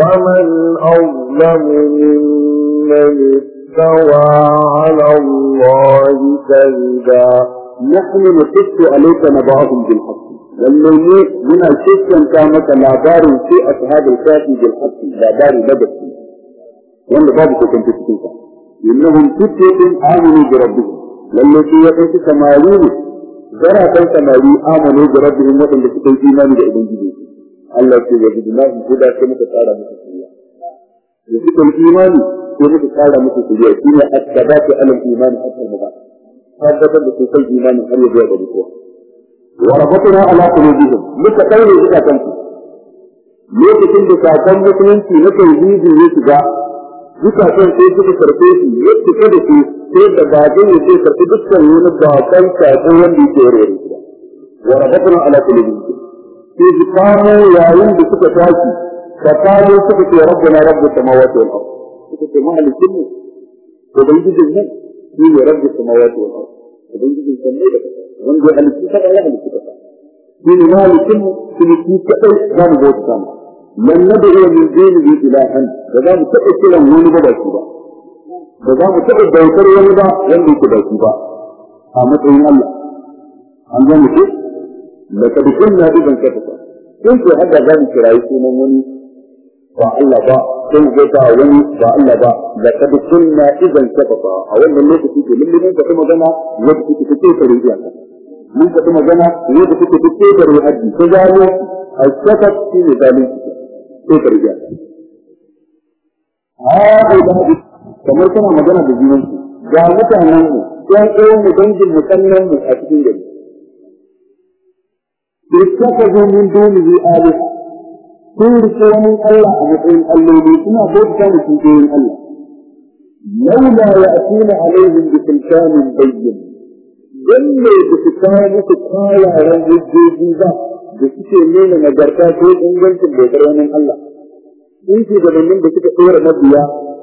ومن أظلم ممن افتوى على الله كذبا نحن نقص عليك نبأهم بالحق. والذي من الشك كانت لابار في أصحاب الكافي بالحق. لابار بدر وأن بابك كنت تكون إنهم فتية آمنوا بربهم. والتي يقص سماوين زرع كان سماوي آمنوا بربهم وأن تكون إيمان Allah ce wa jidnahu huda sai muka tsara musu shari'a da suka imani sai muka tsara musu shari'a shine asbabatu alal imani hatta maba tabbatar da su imani har ya zuwa ga wa rabatuna ala qulubihim. Muka kaure zuwa kanku lokacin da saƙon musulunci na tauhidi ya shiga duka kan sai suka ƙarfe shi. Ya cika da su sai da gajin ya ce ƙarfi dukkan wani bakon sako wanda yake warware shi. Wa rabatuna ala qulubihim. Sai su kamo yayin da suka tashi fa kamo suka ce rabbuna rabbus samawati wal ard suka ce mahalikin mu ubangijin mu shi ne rabbi samawati wal ard ubangijin sammai da kasa wanda ya halitta sama ya halitta kasa shi ne malikin shi ne shi kadai za mu bauta sama man nad'u min dunihi ilahan da za mu taɓa kiran لكن لكن لكن لكن كنت هذا ذلك لكن لكن لكن لكن كن لكن وني لكن لكن لكن لكن لكن لكن أولا ليس فيك من لكن لكن لكن لكن تكتيك رجعك من تتم جمع يبكي تكتيك رجعك فجعلوا السفت في ذلك تكتيك رجعك هذا kamar kana magana da junanku ga mutanen mu ɗan ɗan mu dangin mu sannan ittakazu min dunihi aliha sun riƙe wani Allah a matsayin alloli suna bauta da cikin Allah. Laula ya asina alaihim bi sultanin bayyin. Dan ne da su kawo musu kayaran hujjoji ba da suke nuna nagarta ko ingancin bautar wani Allah. Sun ce gabanin da suka tsora mabiya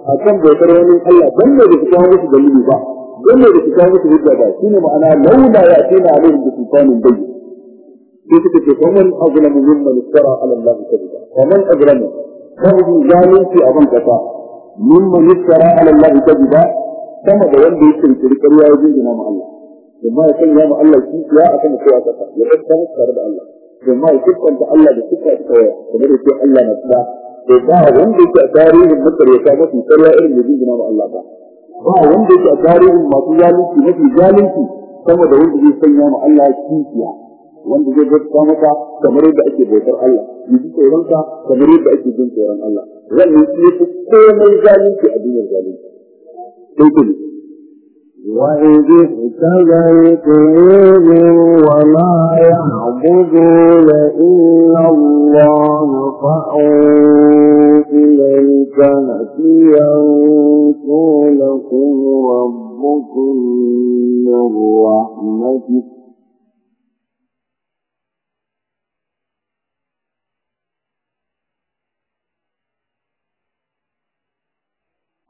a kan bautar wani Allah dan ne da su kawo musu dalili ba. Dan ba shine ma'ana laula ya. يتكت ومن أظلم ممن افترى على الله كذبا ومن أظلم فهو ظالم في أظن كفا ممن افترى على الله كذبا كما بيان بيسر تلك يا يجوز إمام الله لما يقول إمام الله كيف لا أكون في أكفا يحسن كرب الله لما يكون أنت الله بسكة أكفا ومن يكون الله نفسه فهو وندي تأثاري من مصر يتابط مصر يا إرم يجوز إمام الله فهو وندي تأثاري من ما في ظالم في نفي ظالم في كما بيان بيسر إمام الله كيف wanda zai bauta maka kamar yadda ake bautar Allah ya ji tsoronka kamar yadda ake jin tsoron Allah wannan shi ya fi komai zalunci a duniyar zalunci sai ku وإذ اهتديت عيد وما يعبدون إلا الله فأووا إليك لكم ربكم من رحمتك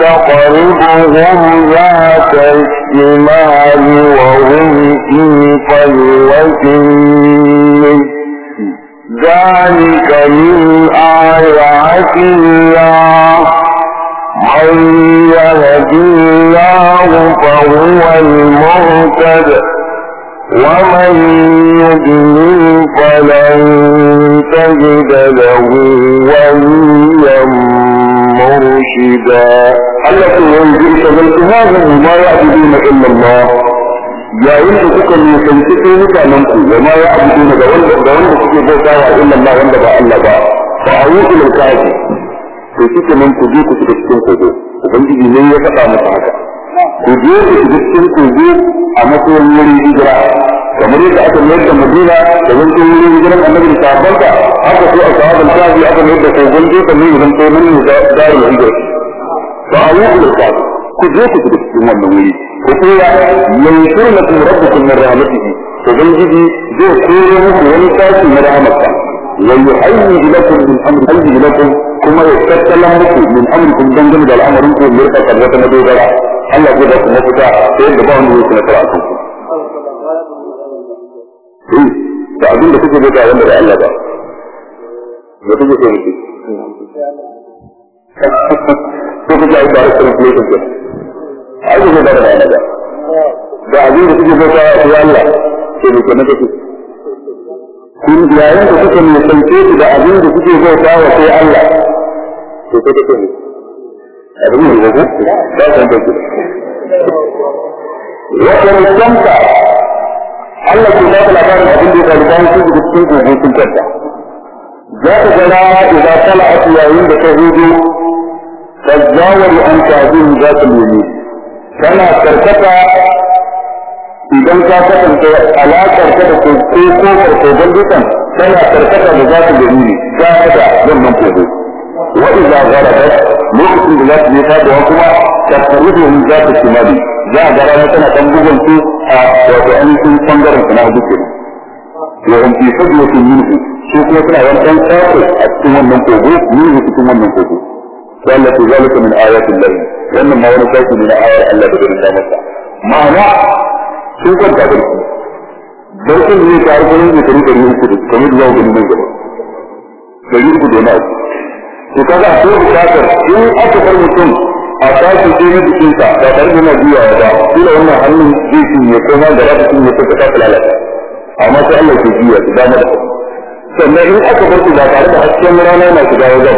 تقربهم ذات الشمال وهم في فلوة ذلك من آيات الله من يهد الله فهو المهتد ومن يضلل فلن تجد له وليا مرشدا التي ينزل فبالتهاهم ما يعبدون إلا الله yayin da kuka nisanci sai mutanenku wa ma ya abu da wanda da wanda suke bautawa illa Allah wanda ba Allah ba fa ayyuku lil kafi to kike nan ku je ku shiga cikin kogo ubangiji ne ya faɗa masa haka ku je ku shiga cikin kogo a matsayin wurin hijira kamar yadda aka mayar da Madina da wancan wurin hijiran annabi da sahabbanka haka so a sahabban kafi aka mayar da kogon gefen ne idan sai mun da darul hijira fa lil kafi ku je ku shiga cikin wannan wuri. Ku tsaya yankur lakum rabbukum min rahmatihi? Ubangiji zai koro muku wani sashi na rahmatsa. Wa yuhayyi lakum min amri lakum kuma ya tattala muku min amrikum dangane da al'amarin ku ya tsaka wata madogara. Allah zai ba ku mafita ta yadda ba wanda yake nasara a kan ku. Eh da abin da kuke bauta wanda da Allah ba. Da kuke so [LAUGHS] [LAUGHS] ko kuke aiki da translation ke. Aiki ne da da Allah da abin da kuke bauta ya Allah ke ne ke na kun yayin da kuka nisance su da abin da kuke bauta wa sai Allah to sai kake abin da kuke ba san da ku wa kamta Allah ke ba labarin abin da ya faru bayan sun shiga cikin kogo sun kanta za ka ga rana idan tala'at yayin da ta huɗu تجاور أنت هذه ذات اليمين كما تركتها إذا كانت أنت ألا تركتك تيكوك تجلدك كما تركتها بذات اليمين جاهدة من منطقه وإذا غلبت مؤسن إلى ميثاق وكما تقرده من ذات الشمالي جاء غرامتنا تنبغا في وكأني في صندر كما ذكر وهم في فجوة منه شوفوا كنا وانتان ساقل أكتما من تجوز منه أكتما من تجوز Allah ta zalika min ayatin lahi wannan ma wani sashi ne na ayar Allah da garin da masa ma'ana sun kwanta da su barkin ne ta har gurin da kari dari uku da kamar da zaku gani gaba dari uku da na to kaga a cikin buƙatar in aka bar mutum a sashi sai na jikinsa ba tare da na juyawa ba kila wannan hannun zai shi ne ko ma da ne ta sannan in aka ba tare da hasken rana na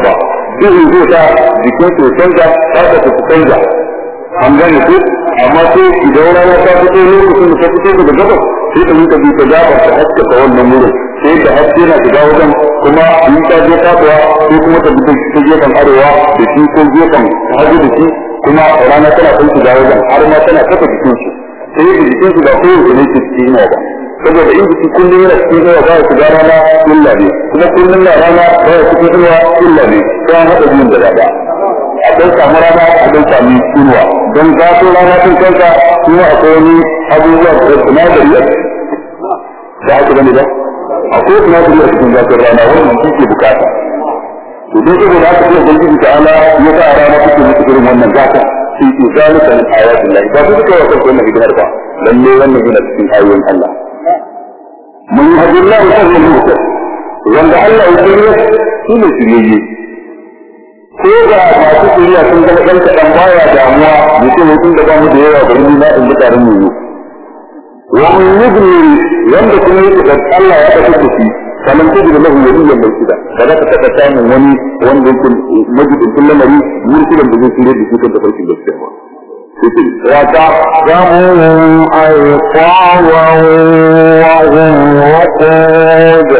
ba duhu zai sa jikin su canza kasa su canza an gane ko amma sai idan rana ta fito lokacin da ta fito daga gabas sai ta rinka bi ta gabar ta haskaka wannan wurin. Sai da haske na shiga wajen kuma in ta je kasuwa sai kuma ta bi ta gefen arewa da shi ko gefen hagu da shi kuma rana tana kai shiga wajen har ma tana saka jikin su. Sai jikin su ba kowace ne ke cikin ba. Saboda in jiki kullum yana cikin yawa ba ya shiga rana illa ne. Kuma kullum na rana ba ya cikin yawa illa ne. Sai haɗa biyun da dada a ɗan samu rana a ɗan sami inuwa don zafin rana sun kanka kuma akwai wani abubuwa da sinadari a ciki da aka gani ba? Akwai sinadari a cikin zafin rana wannan shi ke buƙata. To dai saboda haka sai ubangiji ta ala ya sa rana kuke musu irin wannan zaka sai ke zalika min ayatin lahi ba su suka yi wa kansu wannan hidimar ba. Lalle mun hajjin lahu kan yin mutum wanda Allah ya shirya shi ne shiryayye ko da masu shirya sun zama ɗan kaɗan baya damuwa mutum mutum da ba mu da yawa bari ni na in mutanen mu. Yi wa mun yubni wanda kuma yake da Allah ya tafi da shi kaman ta da lahu waliyan mai samun wani lamari murtilan da zai shirya da shi kan tafarkin gaskiya وتحسبهم أيقاظا وهم رقود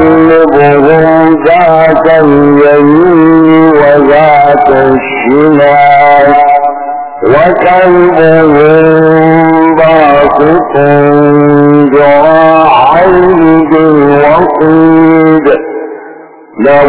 ونقلبهم ذات اليمين وذات الشمال وكلبهم باسط ذراعيه بالوقيد لو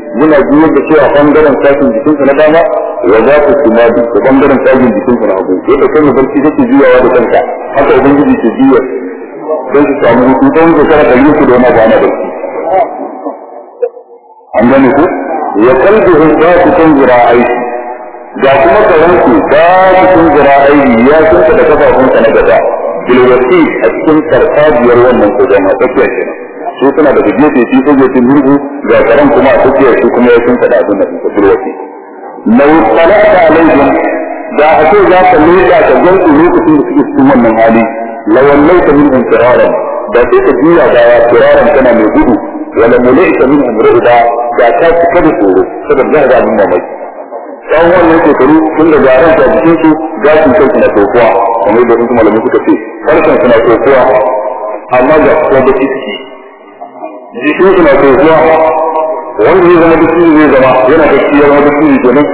muna juyar da cewa ɓangaren sashin jikinsa na dama wa za ku kuma duk da ɓangaren sashin jikinsa na hagu. Yadda kai mu barci kake juyawa da kanka haka ubangiji ke juya. Don su samu hutu don su kara da yuku da wani abu ana barci. An gane ku? Ya kalbi hun za su kan jira'ai ga kuma karanku za su kan jira'ai ya sunka da kafafunsa na gaba. Bilwasi a cikin karfajiyar wannan kogon a tsakiya kenan. Su suna da gefe shi ko gefe murgu ga karan kuma a tsakiya shi kuma ya kinka da abin da suka bilwasi lau salata alaihim da a ce za ka leka ka gansu lokacin da suke cikin wannan hali lawallaita minhum firaran da sai ka juya baya firaran kana mai gudu wala mulaita minhum ru'da da ka cika da tsoro saboda za ka abin mamaki. Tsawon wannan shekaru tun da garan ta jikin su gashin kansu na tokuwa kamar da wasu malamai suka ce harshen su na tokuwa amma ga kuma da ciki jikin su na tozuwa wanda zai zama biki zai zama yana biki ya zama biki kenan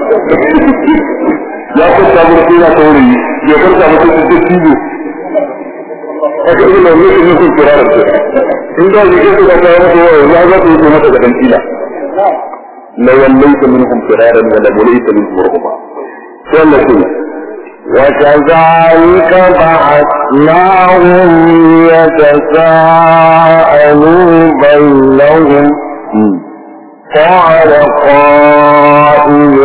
ya kwanta mu sai na tauri ya kwanta mu sai da cibo aka yi na wani kuma sun kira da su in da jikin su na kawo masa wa ya za su yi masa gaban kila la wallaita minhum firaran wa la wallaita minhum ruba sallallahu وكذلك بعث بعثناهم يتساءلوا بينهم قال قائل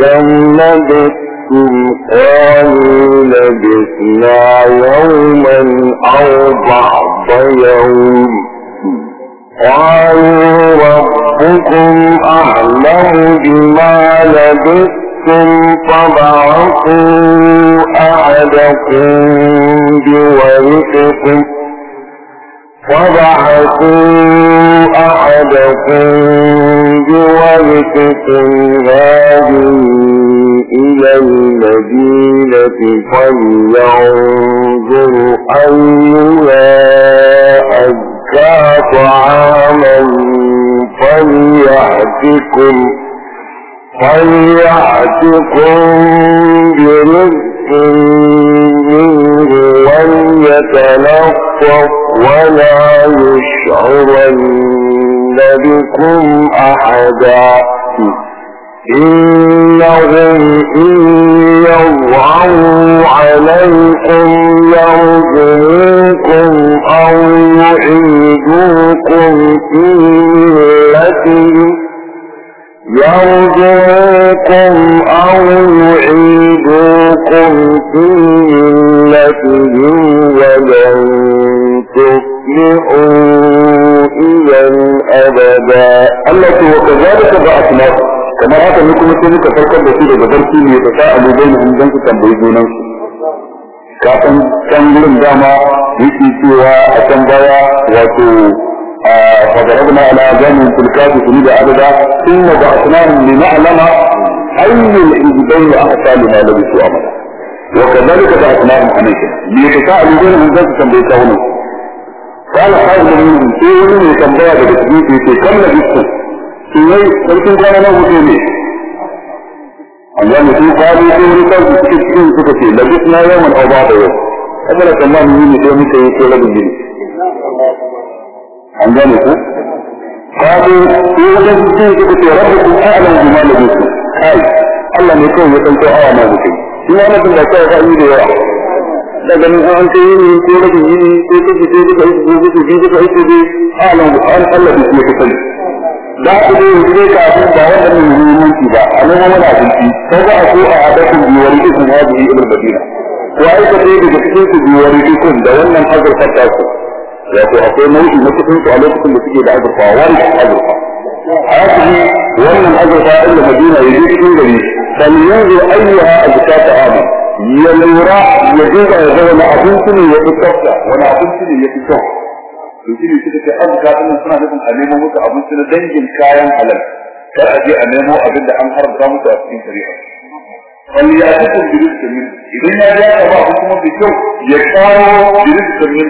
كم لبثتم قالوا لبثنا يوما أو بعض يوم قالوا ربكم أعلم بما لبثتم فبعثوا أحدكم بورقكم فبعثوا أحدكم بورقكم هذه إلى المدينة فلينظر أيها أزكى طعاما فليأتكم فليأتكم برزق منه وليتلطف ولا يشعرن بكم أحدا إنهم إن يظهروا عليكم يرجموكم أو يعيدوكم في يرجوكم أو يعيدوكم في ملتهم ولن تفلحوا إذا أبدا التي وكذلك da sa abu bai mutum don su tambayi junan su kafin can gurin dama yake cewa a can baya wato فضربنا على آذانهم في الكافي سنيد أبدا ثم بعثناهم لنعلم أي الحزبين أحسى لما لبثوا أمدا وكذلك بعثناهم حنيشا ليتساءلوا بينهم ذات تنبيكونه قال حاول منهم سيئون يتنبيع بتثبيت في كم لبثتم سيئي سيكون كان له سيئي أيام في قالوا سيئي كم تكتين سكتين لبثنا يوما أو بعض يوم أولا كمان مني سيئي سيئي سيئي an gane ku? Qalu in wajen cikin suka ce rabbukum a'lamu bima labistum kai Allah ne kawai ya san ko awa ma mutum. Shi ma mutum da kawai ka yi da yawa. Da ganin an kai yini ko rabin yini ko kace sai duka yi ko kace sai duka yi dai a'lamu an Allah ne ya sani da ku dai yanzu dai kafin ba wannan ne muhimmanci ba a nan wani abinci sai ba a so a adakun biyuwar ikon hadihi ibn madina ko aika dai daga cikin su biyuwar ikon da wannan azurfar ta su wato akwai nau'i na cikin su a lokacin da suke da azurfa wani azurfa yakin wannan azurfa inda madina ya je cikin gari dan yanzu ayyuha azka ta amu ya lura ya dinga ya zama abinci ne ya fi tsafta wani abinci ne ya fi kyau to shi ne suka ce azka din suna nufin a nemo musu abinci na dangin kayan halal kar a je a nemo abin da an haramta musu a cikin shari'a wani ya fi kun birizkin min idan ya ka ba kuma da kyau ya kawo birizkin min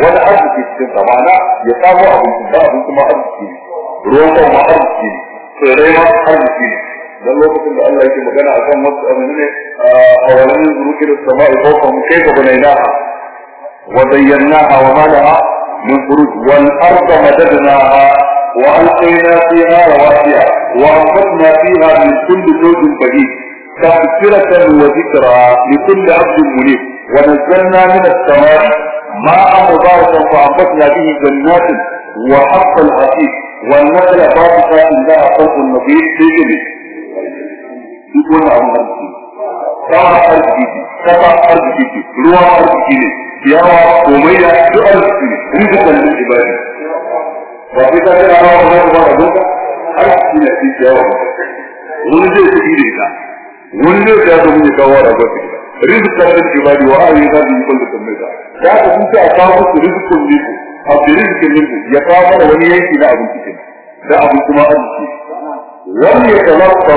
wani arziki cikin zamana ya samu abinci ba abinci ma arziki ne ruwan ma arziki ne tsirrai ma arziki ne dan lokacin da Allah yake magana akan wasu abin ne a wani zuruki da sama'i ko kuma kai ka banainaha wa zayyanaha wa ma laha min furuj wal arda madadnaha wa alqayna fiha rawasiya وأنبتنا فيها من كل زوج بهيج تذكرة وذكرى لكل عبد منيب ونزلنا من السماء ما مبارك فأنبتنا به جنات وحق الحقيق والنسل فاتحة إلا أخوف النبي في جميع. يقول الله سبع أرجيكي سبع أرجيكي روى أرجيكي سيارة وميلة سؤال سيارة ويجب أن نجبه وفيتا سيارة ان وميلة أرجيكي في سيارة ونجي سيدي لا ونجي سيارة وميلة وميلة رزقا تنجبه وآه ان يكون لكم ميلة da ya ka sun a kawo musu rizikun liku a fi rizikin liku ya kawo mana wani yanki na abinci ke da abu kuma arziki. Wani ya kamata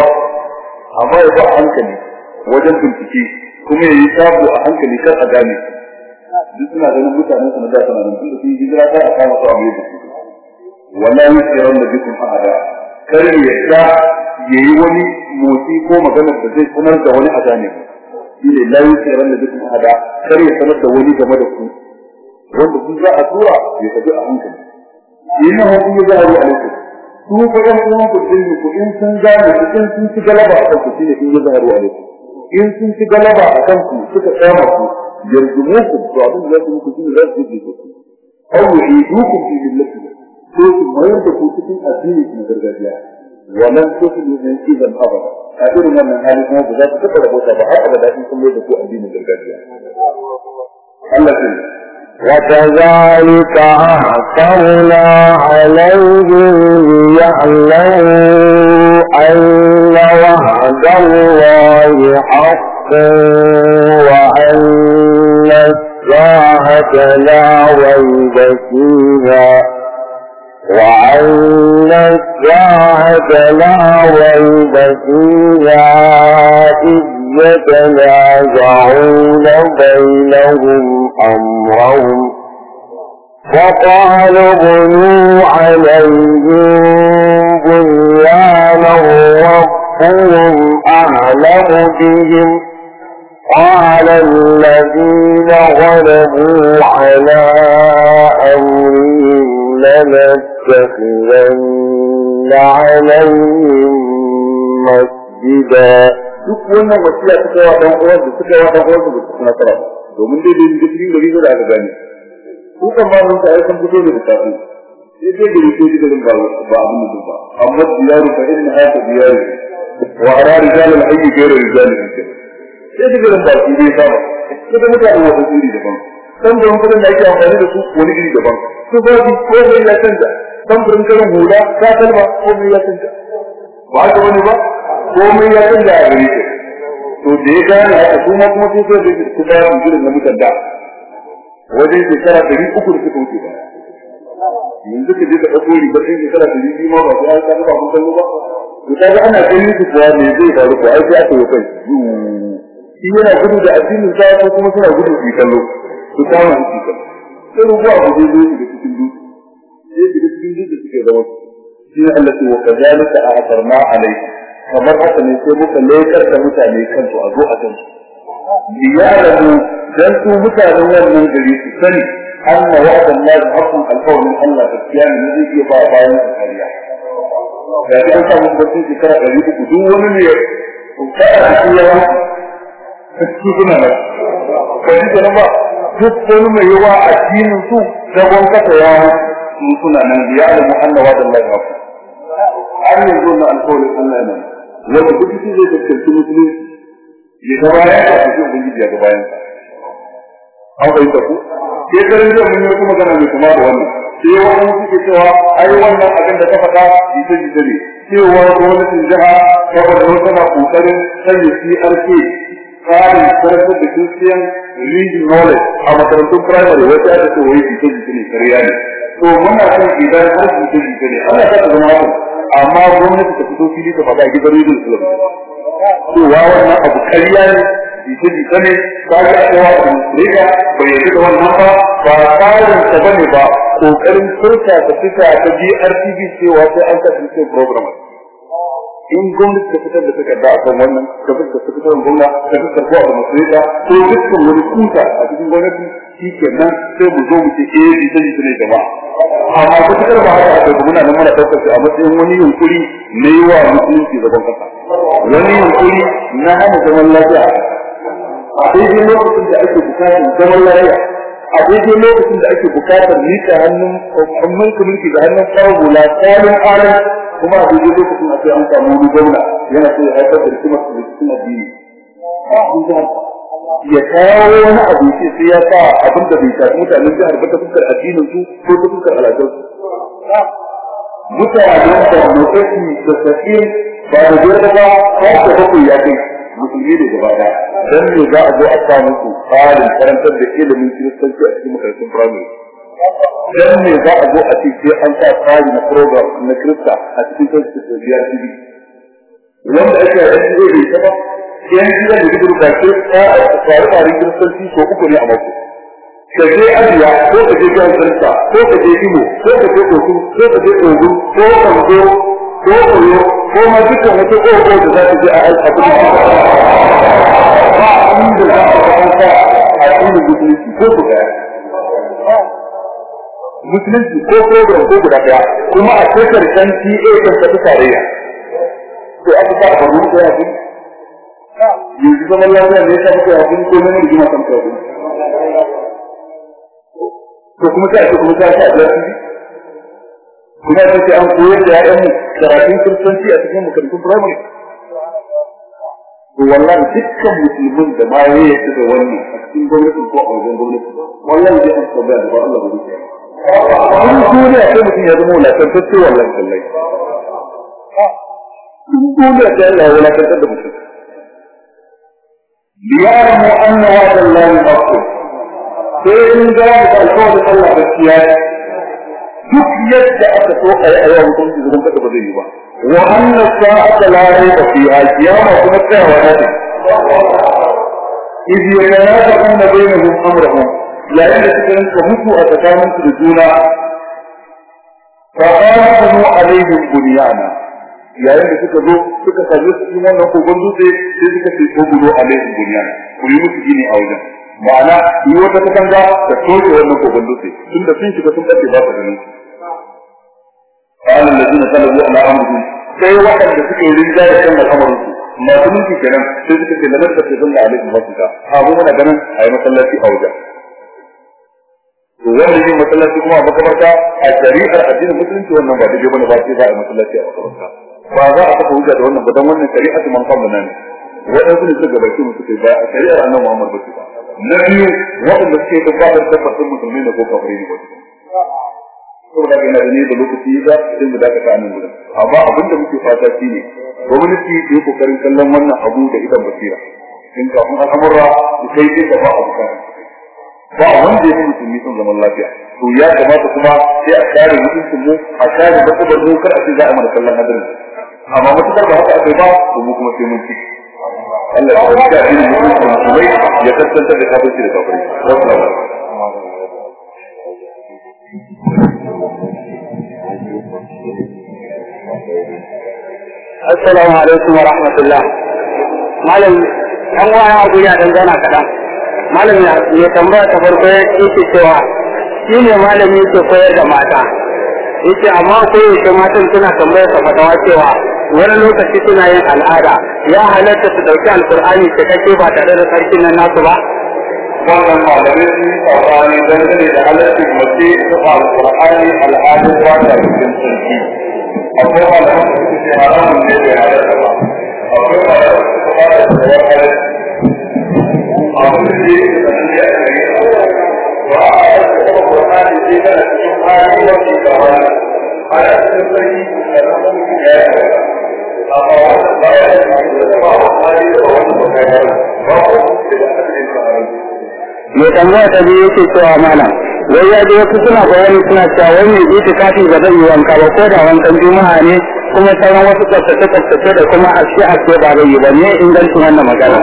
amma ya ba hankali wajen bincike kuma ya yi sabo a hankali kar a gane. Duk suna ganin mutanen su na da suna nan tunda yi hijira kar a kama su a mai su wallahi yasiran da bikum ahada kar ya yadda yayi wani motsi ko magana da zai sanar da wani a gane shi ne la yasiran da bikum ahada kar ya sanar da wani game da ku wanda duk za a tura ya tafi a hankali innahu in yazaru alaikum su fa yan uwan ku din ku in sun gane ku in sun ci galaba a kanku shine in yazaru alaikum in sun ci galaba a kanku suka kama ku yarjumukum to abin da zai muku shine za su ji ku aw yu'idukum fi millati ko su mayar da ku cikin addini na gargajiya walan tuslu min idan abada a irin wannan hali kuma ba za ku taɓa rabota ba har abada in kun da ku addinin gargajiya Allah ya وكذلك أعثرنا عليهم ليعلموا أن وعد الله حق وأن الساعة لا ريب فيها وأن الساعة لا ريب إذ يتنازعون بينهم أمرهم. وقالوا بنوا عليهم بنيانا ربهم أعلم بهم. قال الذين غلبوا على أمرهم لنتخذن عليهم مسجدا duk wannan wasiya ta kawo dan uwan da suka yi dan uwan da suka nasara domin dai dai duk cikin gari da aka gane su kan ma mun sai san fito da tafi sai dai gari ko da ba ba abin da ba amma diyaru fa inna hada diyaru wa ara rijal al hayy ghayr rijal al hayy sai da garin ba shi ne ba sai da mutane wata iri daban san da kudin da ake amfani da su wani iri daban su ba bi ko mai ya canza san burin karin hula ta kalma ko mai ya canza ba haka wani ba komai ya canza a gare shi. To da ya gane haka su ma kuma sun so da su ba su gidan na mutan wajen shekara uku da suka wuce ba. Yanzu ka je ka ɗauko shekara biyu ma ba su ba kallo ba. Ta ana ganin su kuwa me zai faru ko ai sai aka yi kai. Shi yana gudu da addinin sa ko kuma suna gudu su kallo. Su su kallo sai rubuwa abu zai zo da cikin mutane kansu a zo a kansu liyarabu dan su mutanen wannan gari su sani anna wa'dan la haqqun alqawlin Allah gaskiya ne zai iya ba bayan su kariya da ya sa musu batun shekara ɗari uku duk wani ne kada da su yawa su suna nan ba shi ke ba duk wani mai yawa addinin su zagon kasa yawa su suna nan liyarabu anna wa'dan la haqqun har yanzu na alƙawarin Allah ne. Wanda duk shi zai kasance musulunci ya ga bayan ka tafi ubangiji ya ga bayan ka an bai ta ku? Ke garin da mun yi wata magana mai kuma da wannan. Sai wannan suke cewa ai wannan abin da ka faɗa ita ita ne. Cewa gwamnatin jiha ta wadda tana ƙoƙarin sanya CRK tsarin karantar da Christian reading knowledge a makarantun primary wata aka ce wai ita ita ne kariya ne. To muna son idan har ita ita ne Allah ta zama haka. Amma gwamnati ta fito fili ta faɗa gidan rediyon su cewa wannan abu karya ne jita jita ne ta ga cewa riga bai yi da wannan ba ba tsarin ta ba ne ba ƙoƙarin furta ta fita ta GRTV cewa sai an kasance program. In gwamnati ta fitar da takarda a kan wannan ta fuskar ta fitar gwamna ta fuskar ko a musulunta ko dukkan wani kuta a cikin gwamnati shi kenan sai mu zo mu ce eh jita jita ne jama'a amma kusurkar ba haka aka muna nan mana ɗaukar shi a matsayin wani yunkuri na yi wa musulunci zagon kasa wani yunkuri na hana zaman lafiya. A daidai lokacin da ake buƙatar zaman lafiya a daidai lokacin da ake buƙatar miƙa hannun mulki mulki da hannun farar hula tsarin aran kuma a daidai lokacin a sai an samu wani gwamna yana so ya haifar da rikimar da cikin addini. Ya kawo wani abu ce sai ya sa abin da bai shafi mutanen jihar ba ta fuskar addinin su ko ta fuskar al'adun su. Mutanen da mutaci da sakin ba da biyar ba ko da bakwai ya kai. Musulmi ne gaba ɗaya dan ne za a zo a sa musu tsarin karantar da ilimin kiristanci a cikin makarantun firamare? Dan ne za a zo a ce sai an sa tsari na program na kirista a cikin kansu biyar? TV wanda ake yi da ita ba yan gidan da gudu ba ke tsare tsare kiristanci ko uku ne a mako. Ka je ajiya ko ka je jihar sarsa ko ka je imo ko ka je kotu ko ka je ogun ko kanzo ko koyo ko ma dukkan wata ogo da za ta je a aiki a ba inda za a kasanta a cikin musulunci ko ku ɗaya musulunci ko program ko guda ɗaya kuma a cikin kan TA ta tarayya. To aka sa a faru da yaji yanzu zaman lafiya ne ya muka yaji ko ne rigima kan kawo to kuma sai ake kuma sai a lafi kuma sai an koyar da yayan mu karatun kiristanci a cikin makarantun firamare to wallahi dukkan musulmin da ma ya yi da wannan a cikin gwamnati ko a wajen gwamnati wallahi zai an tabbata da Allah ba zai Wani duniya sai mutum ya zama wulakantacce wallahi sallai. Duk duniya sai Allah ya wulakantar da mutum. ليعلموا أن هذا لا يغفر فيه من ذلك الحوض الله بالسياسة شوف يد أكتو أي أيام تنجي لهم كتب وأن الساعة لا ريب فيها القيامة تمتع وهذه. إذ يتنازعون بينهم أمرهم لأن تكن فهدوا أتكامن تردونا فقال عليهم بنيانا. yayin da suka zo suka sami su cikin wannan kogon dutse sai suka ce ko gudo alaihim bunyana ku yi musu gini a wajen ma'ana yi wata katanga da toshe wannan kogon dutse tunda sun shiga sun bace ba su ganin su قال الذين غلبوا على امرهم sai waɗanda suke rinja da kan al'amarin su masu mulki kenan sai suka ce lamar da ke zalla alaikum wasika abu muna ganin a yi masallaci a wajen to wanda yin masallaci kuma a makabarta a shari'ar addinin musulunci wannan ba daidai bane ba sai za a yi masallaci a makabarta ba za a kafa hujja da wannan ba dan wannan shari'atu man qabla nan. Waɗansu ne suka gabace mu suke ba a shari'ar annabi Muhammad ba ba. Na biyu waɗanda suke da ba da tabbatar musulmi ne ko kafirai ne ba saboda ga yana da lokaci ya sai mu dakata a nan gurin. Amma abin da muke fata shi ne gwamnati ta yi kallon wannan abu da idan basira. In kafin al'amura su kai sai ba ba wanda ya fi musulmi zaman lafiya. To ya kamata kuma sai a kare mutuncin mu a kare matsalar mu kar a ce za a mana kallon hadarin. Amma matuƙar ba haka aka ba to mu kuma sai mun ci Allah ya kawo da addinin mutuncin musulmai ya kasance da kafirci da kafirai wasu labarai Assalamu alaikum wa rahmatullah. Malam, an waya abu ya dan zana kaɗan. Malam ya tambaya ta farko yake cewa shi ne malami yake koyar da mata. Yace amma ko yaushe matan suna tambayar sa fatawa cewa wani lokaci suna yin al'ada. Ya halatta su ɗauki alkur'ani ta kake ba tare da sarkin nan nasu ba. wannan malamai sun yi saɓani dangane da halittar mace ta alƙur'ani al'adun wata cikin sarki. Akwai malamai da suke haramun ne bai halatta ba. Akwai malamai suka ba. Da tsawon halatta abin da ya yi sanin ya ba a halatta kuma ƙur'ani a cikin ya ko mai tambaya ta biyu yake cewa malam wai ya ji wasu suna bayani suna cewa wai mai kafi ba zai yi wanka ba ko da wankan juma'a ne kuma sauran wasu tsaftace tsaftace da kuma aske aske ba zai yi ba ne ingancin wannan magana.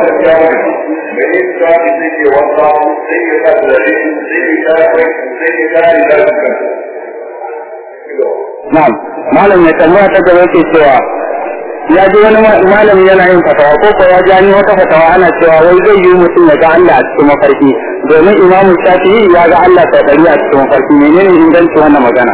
Na'am, malam ya tambaya ta gaba yake cewa ya ji wani malami yana yin fatawa ko ko ya ji an wata fatawa ana cewa wai zai yi mutum ya ga Allah a cikin mafarki domin imamu shafi'i ya ga Allah sau ɗari a cikin mafarki menene inganci wannan magana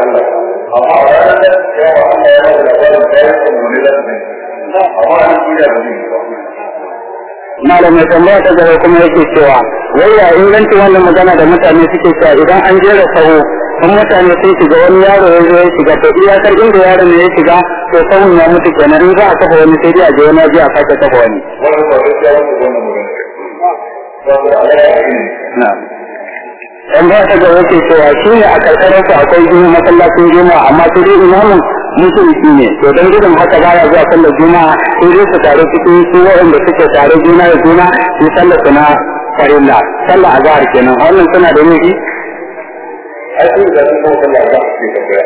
wanda da da da yi da da da amma a ranar da ya wa Allah ya da labarin da da ne amma a nan duniya ba ne ba malam mai tambaya ta gaba kuma yake cewa wai ya inganci wannan magana da mutane suke cewa idan an jera sahu in mutane sun shiga wani yaro ya zo ya shiga to iyakar inda yaron ne ya shiga to sahun ya mutu kenan in za a kafa wani sai dai a je wani waje a sake kafa wani ba gaskiya ce wannan magana saboda Allah ya yi na'am tambaya ta gaba yake cewa shi ne a karkarar su akwai jini masallacin juma'a amma sai dai imamin musulunci ne. To don gudun haka baya zuwa sallar juma'a sai dai su tare cikin su waɗanda suke tare juna da juna su sallar su na farilla. Sallar azhar kenan. Wannan suna da nufi? Ai sun da sun kawo sallah za su ce tafiya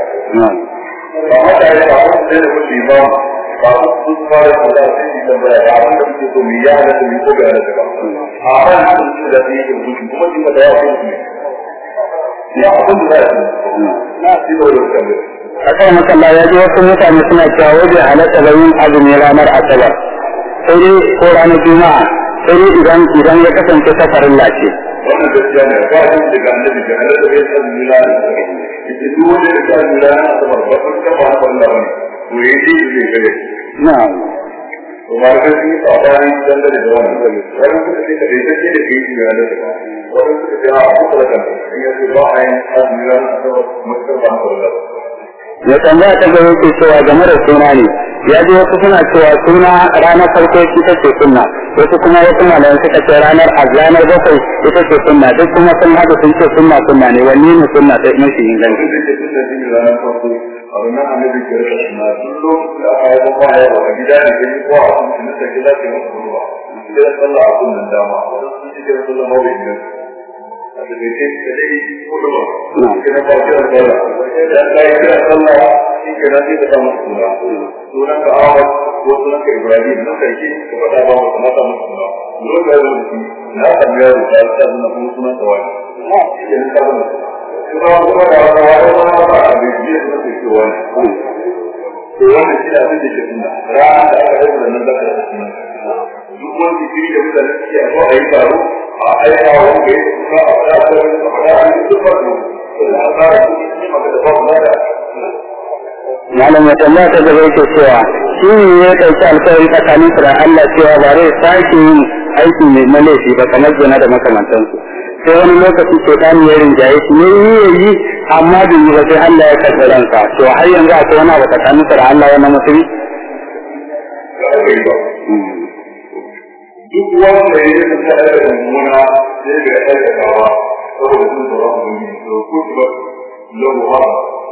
ba ya ba su da ba ba su fara su tambaya ba abin da so mu ya halatta mu ko ga halatta ba. A sun su da su yi kuma su da yawa su ne ya abin da za su na su da wani tambaya a kan makalla ya ji wasu mutane suna cewa bai halatta ba yin azumi ranar asabar sai dai ko ranar juma'a sai dai idan idan ya kasance ta farilla ce wannan gaskiya ne ba shi daga annabi da halatta da ita duk wanda ya mila na asabar ba ba ne to yayi zai gare na'am da sun yi tsabani dangane da wannan wani suka ce da bai take da kai shi ga da ba wani suka ce a ya ce tambaya ta gaba yake cewa game da suna ne ya ji wasu suna cewa suna ranar farko ita ce sunna wasu kuma wasu malamai suka ce ranar ranar bakwai ita ce sunna duk kuma sun haɗu sun ce sunna sunna ne wanne ne sunna ta mafi inganci wanda ke sunna shi ne ranar farko a ranar annabi ke riƙa suna duk lokacin da aka yi ba ya ba a gida ke yi ko a cikin na take za ta yi masu ruwa. Sai sallah a kunnan dama. Sun ci kira sallah ma bai inganci a da bai ce da dai kudu ba. Ke na ba kira sallah. Da Allah ya kira sallah shi ke na sai ka samu suna. Sunan ka Ahmad ko sunan ka Ibrahim na sarki ka faɗa ba mu na samu suna. Lokacin da na samu yaro ta sa suna kuma sunan ka wani. Ke na kuma kuma da wani wani wani ba a bai biye da ke ce wani to wannan shi abin da ke suna ranar da aka haifu da nan da duk wani jikiri da mutane suke a zo a yi taro a aika wanda ya suna a faɗa a wani a faɗa a yi duk wani da a tsara su ne maka da babu nada malam ya tambaya ta gaba yake cewa shi ne ya ɗauki alkawari tsakanin su da Allah cewa ba zai sake yin aiki mai laifi ba kamar zina da makamantansu. Sai wani lokaci ke ɗan ya rinjaye shi ne yi ya yi amma bai yi ba sai Allah ya karɓi ransa. To har yanzu akwai wani abu tsakanin da Allah ga abai ba duk wanda ya yi ta da mummuna sai da ya aikatawa saboda sun zama su yi to ko ba lau ba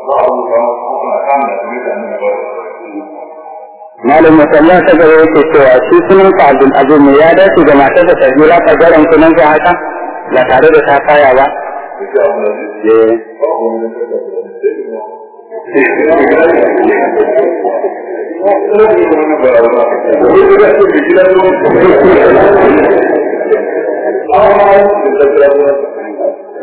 ba a rubuta masu a kan da su da nan ba malam ya tambaya ta gaba yake cewa shi sunan ka Abdul Aziz ne ya dace ga matar da ta garan sunan ka haka? Ba tare da ta kaya ba. Da da da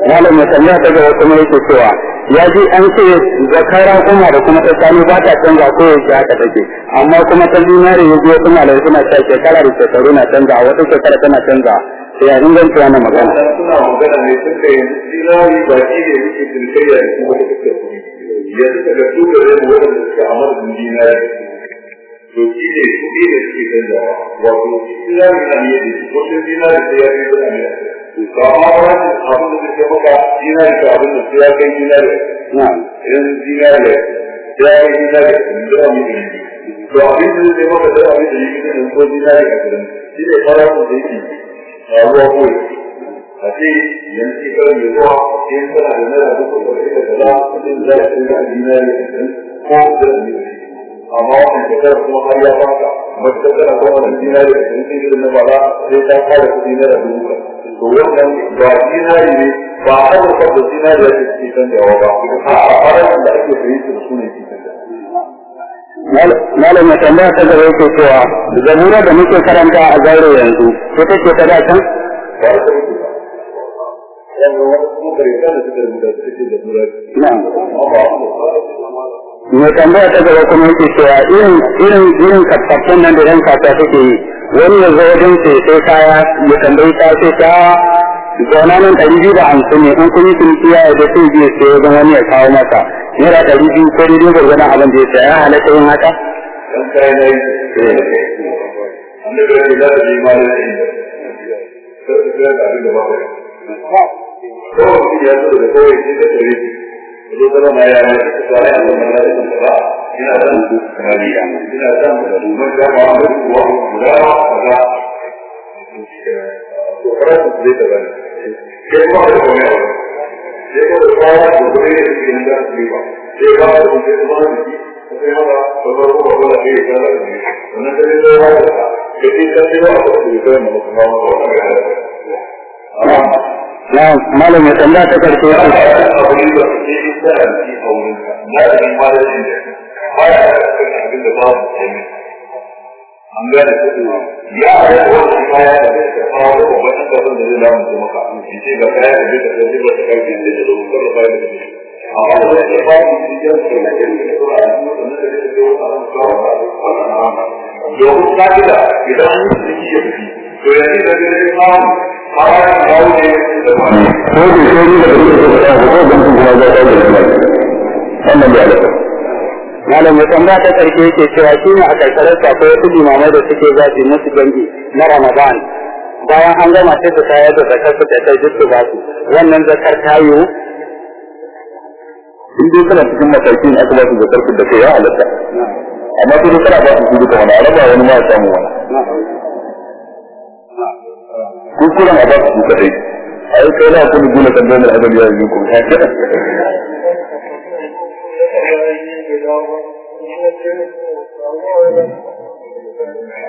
malam ya tambaya ta gaba kuma yake cewa ya ji an ce zakara kuma da kuma ta sani ba ta canza ko yaushe haka take. Amma kuma ta zinare ya ji wasu malamai suna shekara da shekaru na canza wata shekara tana canza. Sai ya inganci wannan magana. Suna magana ne sun kai dinari ba shi ne yake tilkayya da kuma suka ya suka ga su da rai wanda suke a madadin dinari to shi ne kuɗi da suke canzawa wato dinari na ne da wasu dinari sai ya kai suna ne ba ma wani abin da suke maka dinari ka abin da sai ya kai dinari na'am idan dinari ya kai dinari da wani ne to abin da zai maka da abin da yake da ko dinari a gidan shi ne farashin da yake. A ruwa ko a ce yanzu shekarar mai zuwa in tana da naira duka da ita da za a ce za a ce da dinari a gidan ko da ne amma wannan shekarar kuma har ya fasa mace tana kuma da dinari a gidan sai gidan na bala sai ta fara kuɗi naira dubu ka to wannan ba dinari ne ba a azurfar da dinari ya ce ke canjawa ba a farashin da ake sayi su da ne malam ya tambaya ta gaba yake cewa zabura da muke karanta a zaure yanzu ko take ta da can? Mai tambaya ta gaba kuma yake cewa irin irin irin kafaffen nan da yan kasuwa suke yi wani ya zo wajen sai kaya ya tambayi ta sai ta zauna nan ɗari biyu da hamsin ne in kun yi ciniki ya yarda sai biyu sai wajen wani ya kawo masa naira ɗari biyu ko daidai gwargwadon abin da ya saya halatta yin haka. Thank you. sai kuma da kome a sai kuma da kawo da kome da suke nan da su yi ba sai ba da kome da ma jiki sai ma ba ba ba ba ba da kai da da ne wannan da ne da ba da ke din da ne ba da su da ba kuma ba da ga da na malam ya tambaya ta ƙarshe a abin da ke da shi a wurin na da malamin da ba ya da abin da ba su an gane ya da wannan kaya da lamun ce maka in ce ga kaya da duka da duka da kai da da zuwa da kai da a wanda ya ba ni da ke na da ni ko a yi da da da da a ran ko a ko na ma yo ku ka da idan mun yi ya fi to ya ni da da da ma ma ya dawo ne da ma ko da ko ni da da da ko da mun ga da da wannan ya alaka malam ya tambaya ta ƙarshe yake cewa shine a karkarar sa wasu limamai da suke zafi musu dangi na Ramadan. bayan an gama sai su tayar da zakar su ta kai duk ba su. Wannan zakar ta yi in dai kana cikin matakin aka ba su zakar su da ke ya halatta. Amma sai dai kana ba su duka wani araba wani ma ya samu wani kukuran a ba su kadai. A yi kai na kuma gina kan zanar adal ya yi ku. Ya [LAUGHS] kira Thank you.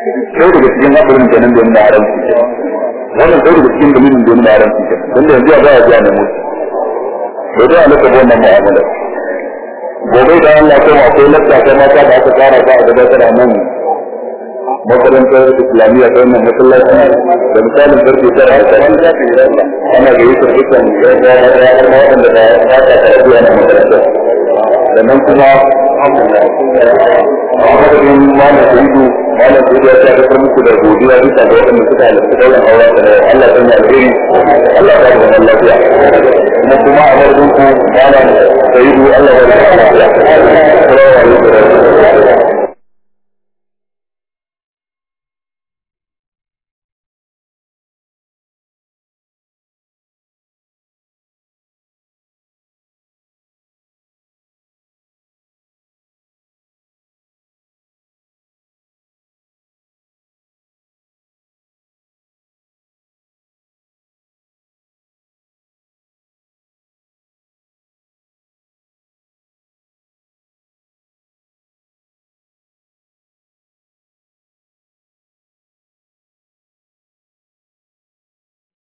sai daga cikin haɗarin kenan da yanda haram suke wannan sai daga cikin dalilin da yanda haram suke don da yanzu ba ya ji ana mutu to da alaka ba wannan mu'amala gobe da Allah ko ma akwai lakta ta mata da aka fara ba a gabatar a nan makarantar islamiyya ta wannan masallaci. Da misalin ƙarfe tara a tsarin ana da yusuf dukkan ya ya ya ya ya ya ya ya ya ya ya ya ya Muhammad bin Malam Saidu Malam Saidu ya ta kafar muku da godiya bisa ga waɗanda suka halarci ɗaurin aure ta da Allah ta yi alheri Allah ta yi zaman lafiya. Kuma kuma a barkun ku Malam Saidu Allah ya yi lafiya. Salamu alaikum.